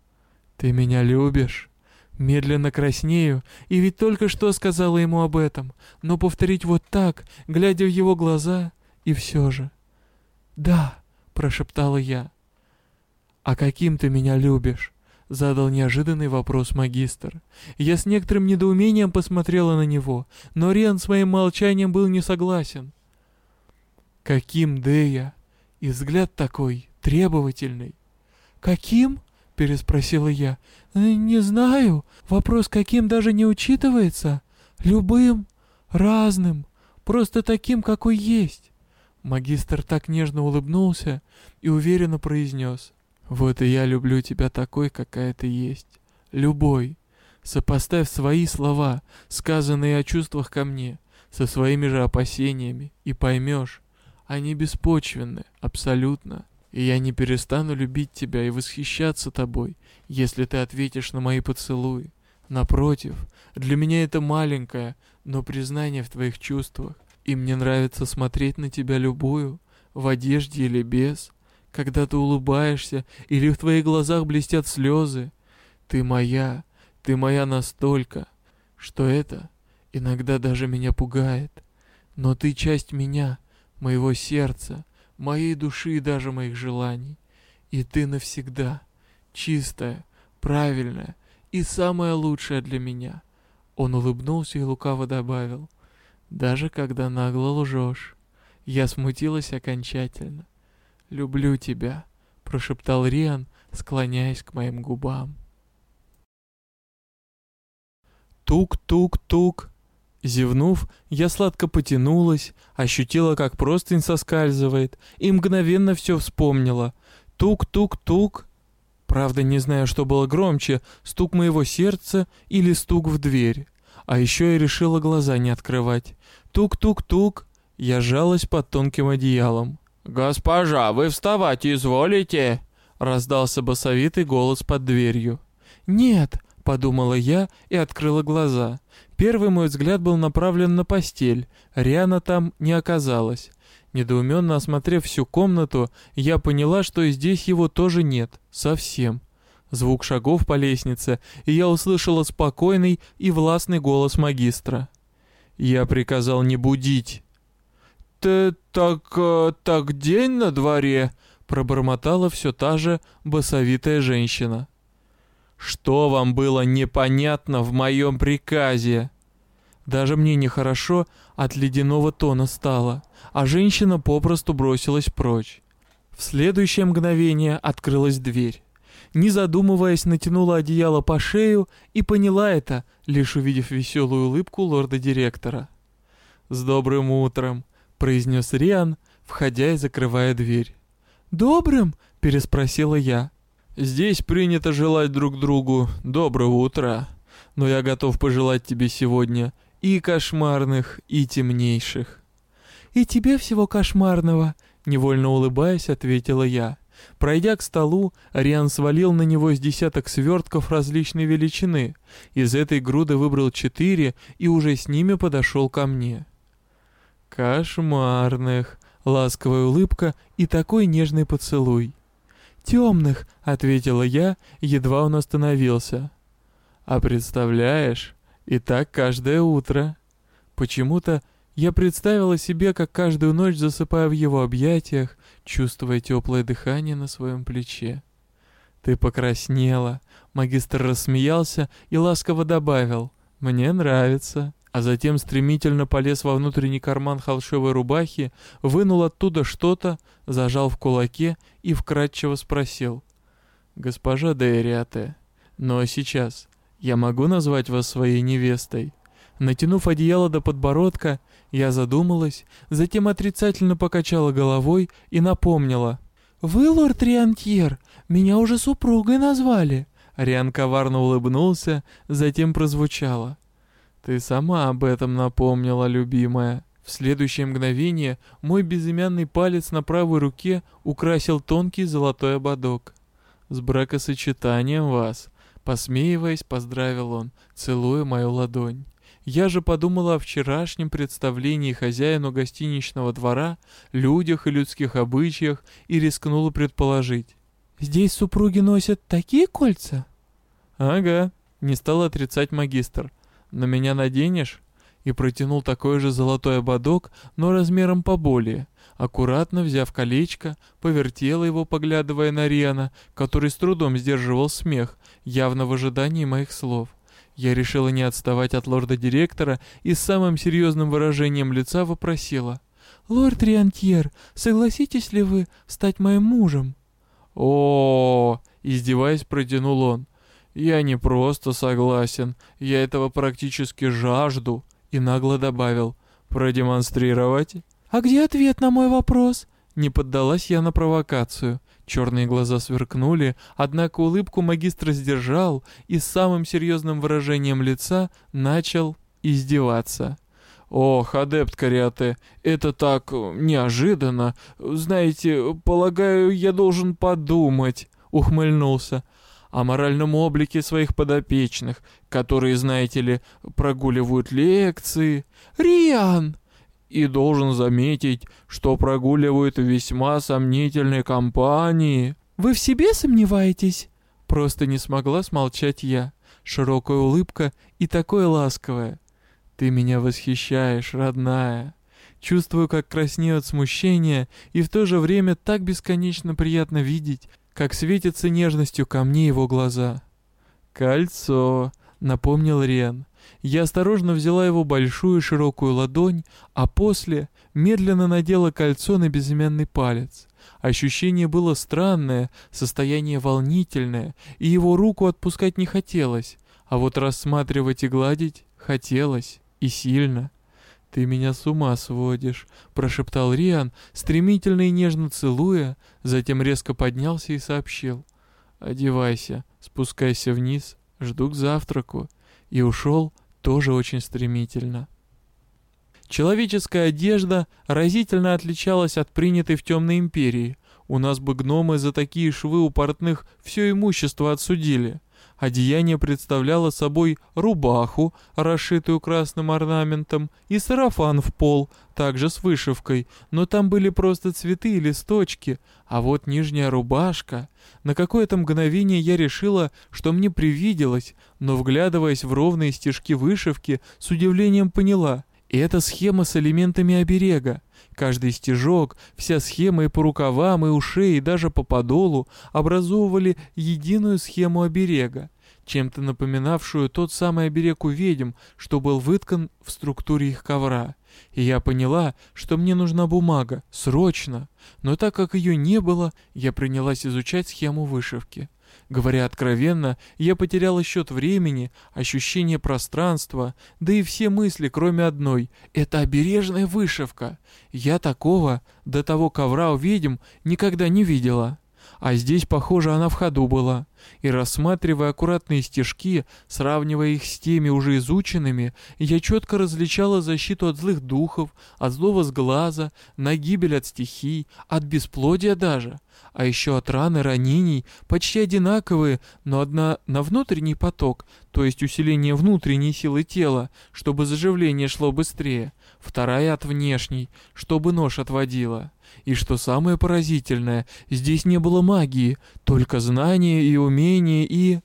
«Ты меня любишь?» Медленно краснею, и ведь только что сказала ему об этом, но повторить вот так, глядя в его глаза, и все же. «Да», — прошептала я. «А каким ты меня любишь?» — задал неожиданный вопрос магистр. Я с некоторым недоумением посмотрела на него, но Риан с моим молчанием был не согласен. «Каким, Дея?» И взгляд такой, требовательный. «Каким?» — переспросила я. «Э, «Не знаю. Вопрос каким даже не учитывается. Любым, разным, просто таким, какой есть». Магистр так нежно улыбнулся и уверенно произнес. «Вот и я люблю тебя такой, какая ты есть. Любой. Сопоставь свои слова, сказанные о чувствах ко мне, со своими же опасениями, и поймешь, они беспочвенны, абсолютно. И я не перестану любить тебя и восхищаться тобой, если ты ответишь на мои поцелуи. Напротив, для меня это маленькое, но признание в твоих чувствах. И мне нравится смотреть на тебя любую, в одежде или без, когда ты улыбаешься или в твоих глазах блестят слезы. Ты моя, ты моя настолько, что это иногда даже меня пугает. Но ты часть меня, моего сердца, моей души и даже моих желаний. И ты навсегда, чистая, правильная и самая лучшая для меня. Он улыбнулся и лукаво добавил, даже когда нагло лжешь. Я смутилась окончательно. «Люблю тебя», — прошептал Риан, склоняясь к моим губам. Тук-тук-тук. Зевнув, я сладко потянулась, ощутила, как простынь соскальзывает, и мгновенно все вспомнила. Тук-тук-тук. Правда, не знаю, что было громче, стук моего сердца или стук в дверь. А еще я решила глаза не открывать. Тук-тук-тук. Я жалась под тонким одеялом. «Госпожа, вы вставать изволите?» Раздался басовитый голос под дверью. «Нет», — подумала я и открыла глаза. Первый мой взгляд был направлен на постель. Риана там не оказалось. Недоуменно осмотрев всю комнату, я поняла, что и здесь его тоже нет. Совсем. Звук шагов по лестнице, и я услышала спокойный и властный голос магистра. Я приказал не будить. «Ты так... Э, так день на дворе?» пробормотала все та же басовитая женщина. Что вам было непонятно в моем приказе? Даже мне нехорошо от ледяного тона стало, а женщина попросту бросилась прочь. В следующее мгновение открылась дверь. Не задумываясь, натянула одеяло по шею и поняла это, лишь увидев веселую улыбку лорда-директора. «С добрым утром!» — произнес Риан, входя и закрывая дверь. «Добрым?» — переспросила я. Здесь принято желать друг другу доброго утра, но я готов пожелать тебе сегодня и кошмарных, и темнейших. И тебе всего кошмарного, невольно улыбаясь, ответила я. Пройдя к столу, Ариан свалил на него с десяток свертков различной величины. Из этой груды выбрал четыре и уже с ними подошел ко мне. Кошмарных, ласковая улыбка и такой нежный поцелуй. «Темных», — ответила я, едва он остановился. «А представляешь, и так каждое утро». Почему-то я представила себе, как каждую ночь засыпаю в его объятиях, чувствуя теплое дыхание на своем плече. «Ты покраснела», — магистр рассмеялся и ласково добавил. «Мне нравится» а затем стремительно полез во внутренний карман холщовой рубахи, вынул оттуда что-то, зажал в кулаке и вкратчиво спросил. «Госпожа Дейриате, а сейчас я могу назвать вас своей невестой?» Натянув одеяло до подбородка, я задумалась, затем отрицательно покачала головой и напомнила. «Вы, лорд Риантьер, меня уже супругой назвали!» Риан коварно улыбнулся, затем прозвучало. «Ты сама об этом напомнила, любимая». В следующее мгновение мой безымянный палец на правой руке украсил тонкий золотой ободок. «С бракосочетанием вас!» Посмеиваясь, поздравил он, целуя мою ладонь. Я же подумала о вчерашнем представлении хозяину гостиничного двора, людях и людских обычаях и рискнула предположить. «Здесь супруги носят такие кольца?» «Ага», — не стал отрицать магистр. «На меня наденешь?» И протянул такой же золотой ободок, но размером поболее. Аккуратно взяв колечко, повертела его, поглядывая на Риана, который с трудом сдерживал смех, явно в ожидании моих слов. Я решила не отставать от лорда-директора и с самым серьезным выражением лица вопросила. «Лорд Риантьер, согласитесь ли вы стать моим мужем?» о, -о, -о издеваясь, протянул он. «Я не просто согласен, я этого практически жажду», и нагло добавил. «Продемонстрировать?» «А где ответ на мой вопрос?» Не поддалась я на провокацию. Черные глаза сверкнули, однако улыбку магистр сдержал и с самым серьезным выражением лица начал издеваться. «Ох, адепт Кариате, это так неожиданно. Знаете, полагаю, я должен подумать», — ухмыльнулся. «О моральном облике своих подопечных, которые, знаете ли, прогуливают лекции». «Риан!» и должен заметить, что прогуливают в весьма сомнительной компании. Вы в себе сомневаетесь? Просто не смогла смолчать я. Широкая улыбка и такое ласковое. Ты меня восхищаешь, родная. Чувствую, как краснею от смущения, и в то же время так бесконечно приятно видеть, как светятся нежностью ко мне его глаза. «Кольцо», — напомнил Рен. Я осторожно взяла его большую широкую ладонь, а после медленно надела кольцо на безымянный палец. Ощущение было странное, состояние волнительное, и его руку отпускать не хотелось, а вот рассматривать и гладить хотелось, и сильно. «Ты меня с ума сводишь», — прошептал Риан, стремительно и нежно целуя, затем резко поднялся и сообщил. «Одевайся, спускайся вниз, жду к завтраку», и ушел, тоже очень стремительно. Человеческая одежда разительно отличалась от принятой в Темной Империи. У нас бы гномы за такие швы у портных все имущество отсудили. Одеяние представляло собой рубаху, расшитую красным орнаментом, и сарафан в пол, также с вышивкой, но там были просто цветы и листочки, а вот нижняя рубашка. На какое-то мгновение я решила, что мне привиделось, но вглядываясь в ровные стежки вышивки, с удивлением поняла — это схема с элементами оберега. Каждый стежок, вся схема и по рукавам, и ушей, и даже по подолу образовывали единую схему оберега, чем-то напоминавшую тот самый оберег у ведьм, что был выткан в структуре их ковра. И я поняла, что мне нужна бумага, срочно. Но так как ее не было, я принялась изучать схему вышивки. Говоря откровенно, я потеряла счет времени, ощущение пространства, да и все мысли, кроме одной — это обережная вышивка. Я такого, до того ковра увидим, никогда не видела. А здесь, похоже, она в ходу была. И рассматривая аккуратные стежки, сравнивая их с теми уже изученными, я четко различала защиту от злых духов, от злого сглаза, на гибель от стихий, от бесплодия даже а еще от раны ранений, почти одинаковые, но одна на внутренний поток, то есть усиление внутренней силы тела, чтобы заживление шло быстрее, вторая от внешней, чтобы нож отводила. И что самое поразительное, здесь не было магии, только знания и умения и...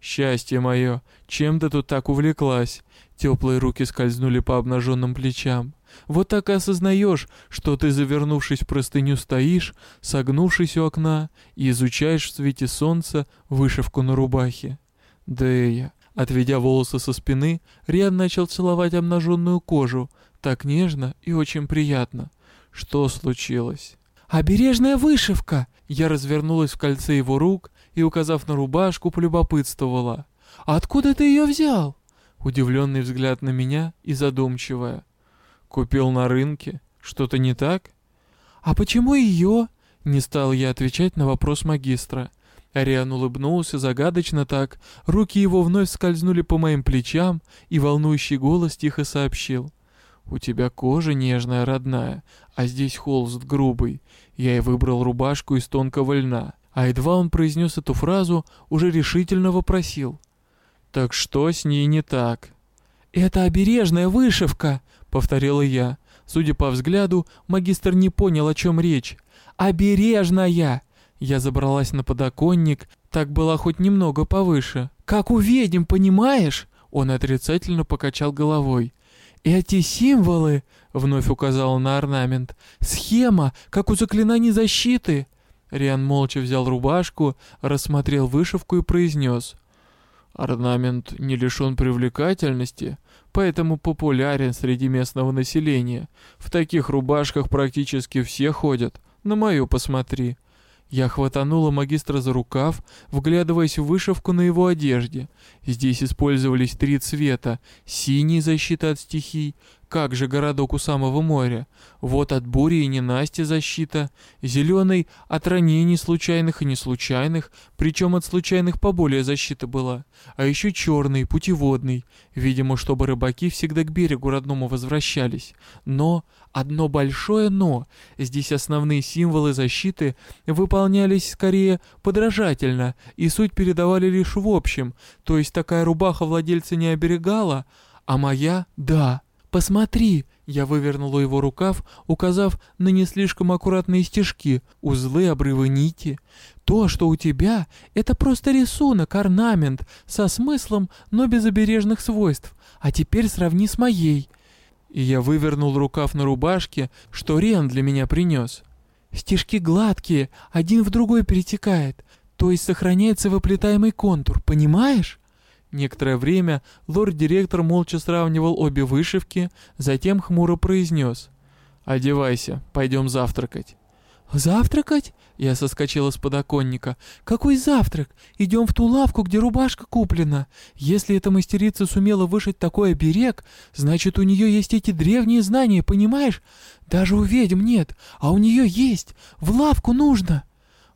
Счастье мое, чем ты тут так увлеклась? Теплые руки скользнули по обнаженным плечам. Вот так и осознаешь, что ты, завернувшись в простыню, стоишь, согнувшись у окна, и изучаешь в свете солнца вышивку на рубахе. Дэя, отведя волосы со спины, Риан начал целовать обнаженную кожу, так нежно и очень приятно. Что случилось? «Обережная вышивка!» Я развернулась в кольце его рук и, указав на рубашку, полюбопытствовала. «Откуда ты ее взял?» Удивленный взгляд на меня и задумчивая. Купил на рынке? Что-то не так? А почему ее? Не стал я отвечать на вопрос магистра. Ариан улыбнулся загадочно так, руки его вновь скользнули по моим плечам, и волнующий голос тихо сообщил. «У тебя кожа нежная, родная, а здесь холст грубый. Я и выбрал рубашку из тонкого льна. А едва он произнес эту фразу, уже решительно вопросил. «Так что с ней не так?» «Это обережная вышивка», — повторила я. Судя по взгляду, магистр не понял, о чем речь. «Обережная!» Я забралась на подоконник, так была хоть немного повыше. «Как у ведьм, понимаешь?» Он отрицательно покачал головой. «Эти символы», — вновь указал на орнамент, — «схема, как у заклинаний защиты». Риан молча взял рубашку, рассмотрел вышивку и произнес. «Орнамент не лишен привлекательности, поэтому популярен среди местного населения. В таких рубашках практически все ходят. На мою посмотри». Я хватанула магистра за рукав, вглядываясь в вышивку на его одежде. Здесь использовались три цвета. Синий — защита от стихий, как же городок у самого моря? Вот от бури и ненасти защита. Зеленый — от ранений случайных и неслучайных, причем от случайных поболее защита была. А еще черный, путеводный, видимо, чтобы рыбаки всегда к берегу родному возвращались. Но, одно большое «но», здесь основные символы защиты выполнялись скорее подражательно, и суть передавали лишь в общем, то есть такая рубаха владельца не оберегала, а моя — да. «Посмотри!» Я вывернула его рукав, указав на не слишком аккуратные стежки, узлы, обрывы нити. «То, что у тебя, это просто рисунок, орнамент, со смыслом, но без обережных свойств. А теперь сравни с моей». И я вывернул рукав на рубашке, что Рен для меня принес. «Стежки гладкие, один в другой перетекает, то есть сохраняется выплетаемый контур, понимаешь?» Некоторое время лорд-директор молча сравнивал обе вышивки, затем хмуро произнес. «Одевайся, пойдем завтракать». «Завтракать?» Я соскочила с подоконника. «Какой завтрак? Идем в ту лавку, где рубашка куплена. Если эта мастерица сумела вышить такой оберег, значит, у нее есть эти древние знания, понимаешь? Даже у ведьм нет, а у нее есть. В лавку нужно!»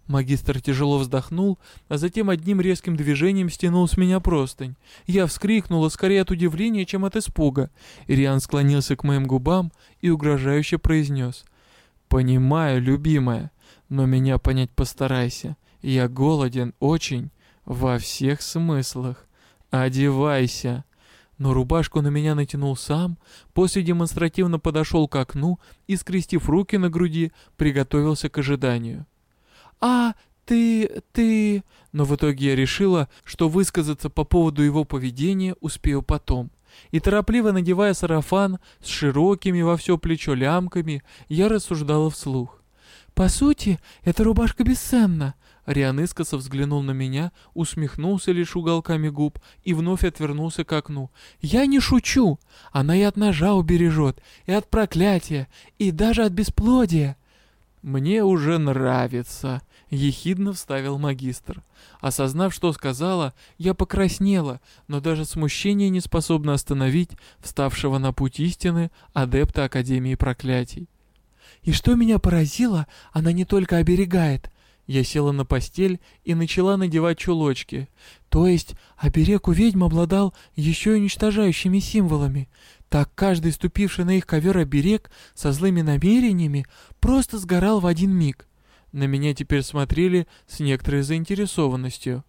Магистр тяжело вздохнул, а затем одним резким движением стянул с меня простынь. Я вскрикнула скорее от удивления, чем от испуга. Ириан склонился к моим губам и угрожающе произнес. «Понимаю, любимая, но меня понять постарайся. Я голоден очень, во всех смыслах. Одевайся!» Но рубашку на меня натянул сам, после демонстративно подошел к окну и, скрестив руки на груди, приготовился к ожиданию. «А, ты... ты...» Но в итоге я решила, что высказаться по поводу его поведения успею потом. И торопливо надевая сарафан с широкими во все плечо лямками, я рассуждала вслух. «По сути, эта рубашка бесценна». Риан искоса взглянул на меня, усмехнулся лишь уголками губ и вновь отвернулся к окну. «Я не шучу! Она и от ножа убережет, и от проклятия, и даже от бесплодия!» «Мне уже нравится», — ехидно вставил магистр. Осознав, что сказала, я покраснела, но даже смущение не способно остановить вставшего на путь истины адепта Академии Проклятий. «И что меня поразило, она не только оберегает, я села на постель и начала надевать чулочки. То есть оберег у ведьм обладал еще и уничтожающими символами. Так каждый ступивший на их ковер оберег со злыми намерениями просто сгорал в один миг. На меня теперь смотрели с некоторой заинтересованностью.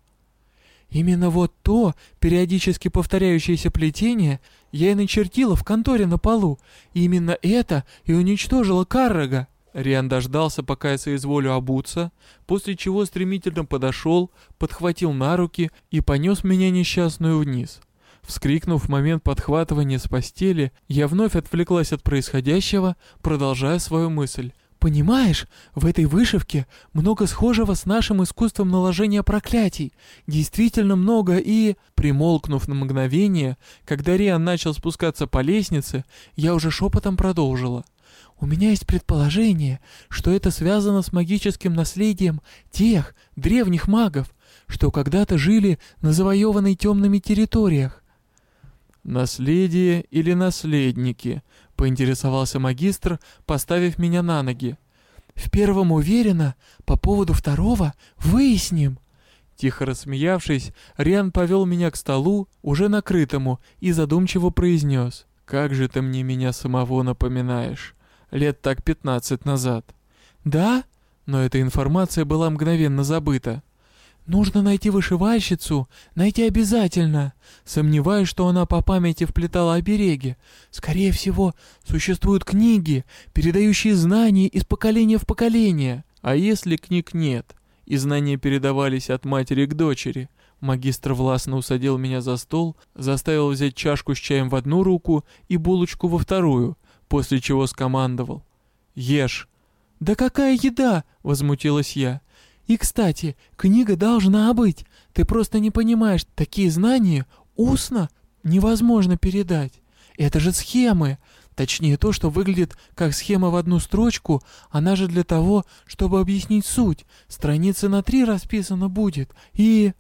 Именно вот то периодически повторяющееся плетение я и начертила в конторе на полу. И именно это и уничтожило Каррага. Риан дождался, пока я соизволю обуться, после чего стремительно подошел, подхватил на руки и понес меня несчастную вниз. Вскрикнув в момент подхватывания с постели, я вновь отвлеклась от происходящего, продолжая свою мысль. «Понимаешь, в этой вышивке много схожего с нашим искусством наложения проклятий. Действительно много и...» Примолкнув на мгновение, когда Риан начал спускаться по лестнице, я уже шепотом продолжила. У меня есть предположение, что это связано с магическим наследием тех древних магов, что когда-то жили на завоеванной темными территориях. «Наследие или наследники?» — поинтересовался магистр, поставив меня на ноги. «В первом уверена, по поводу второго выясним». Тихо рассмеявшись, Риан повел меня к столу, уже накрытому, и задумчиво произнес. «Как же ты мне меня самого напоминаешь?» лет так пятнадцать назад. «Да? но эта информация была мгновенно забыта. «Нужно найти вышивальщицу, найти обязательно. Сомневаюсь, что она по памяти вплетала обереги. Скорее всего, существуют книги, передающие знания из поколения в поколение. А если книг нет, и знания передавались от матери к дочери?» Магистр властно усадил меня за стол, заставил взять чашку с чаем в одну руку и булочку во вторую, после чего скомандовал. «Ешь!» «Да какая еда?» — возмутилась я. И, кстати, книга должна быть. Ты просто не понимаешь, такие знания устно невозможно передать. Это же схемы. Точнее, то, что выглядит как схема в одну строчку, она же для того, чтобы объяснить суть. Страница на три расписана будет. И...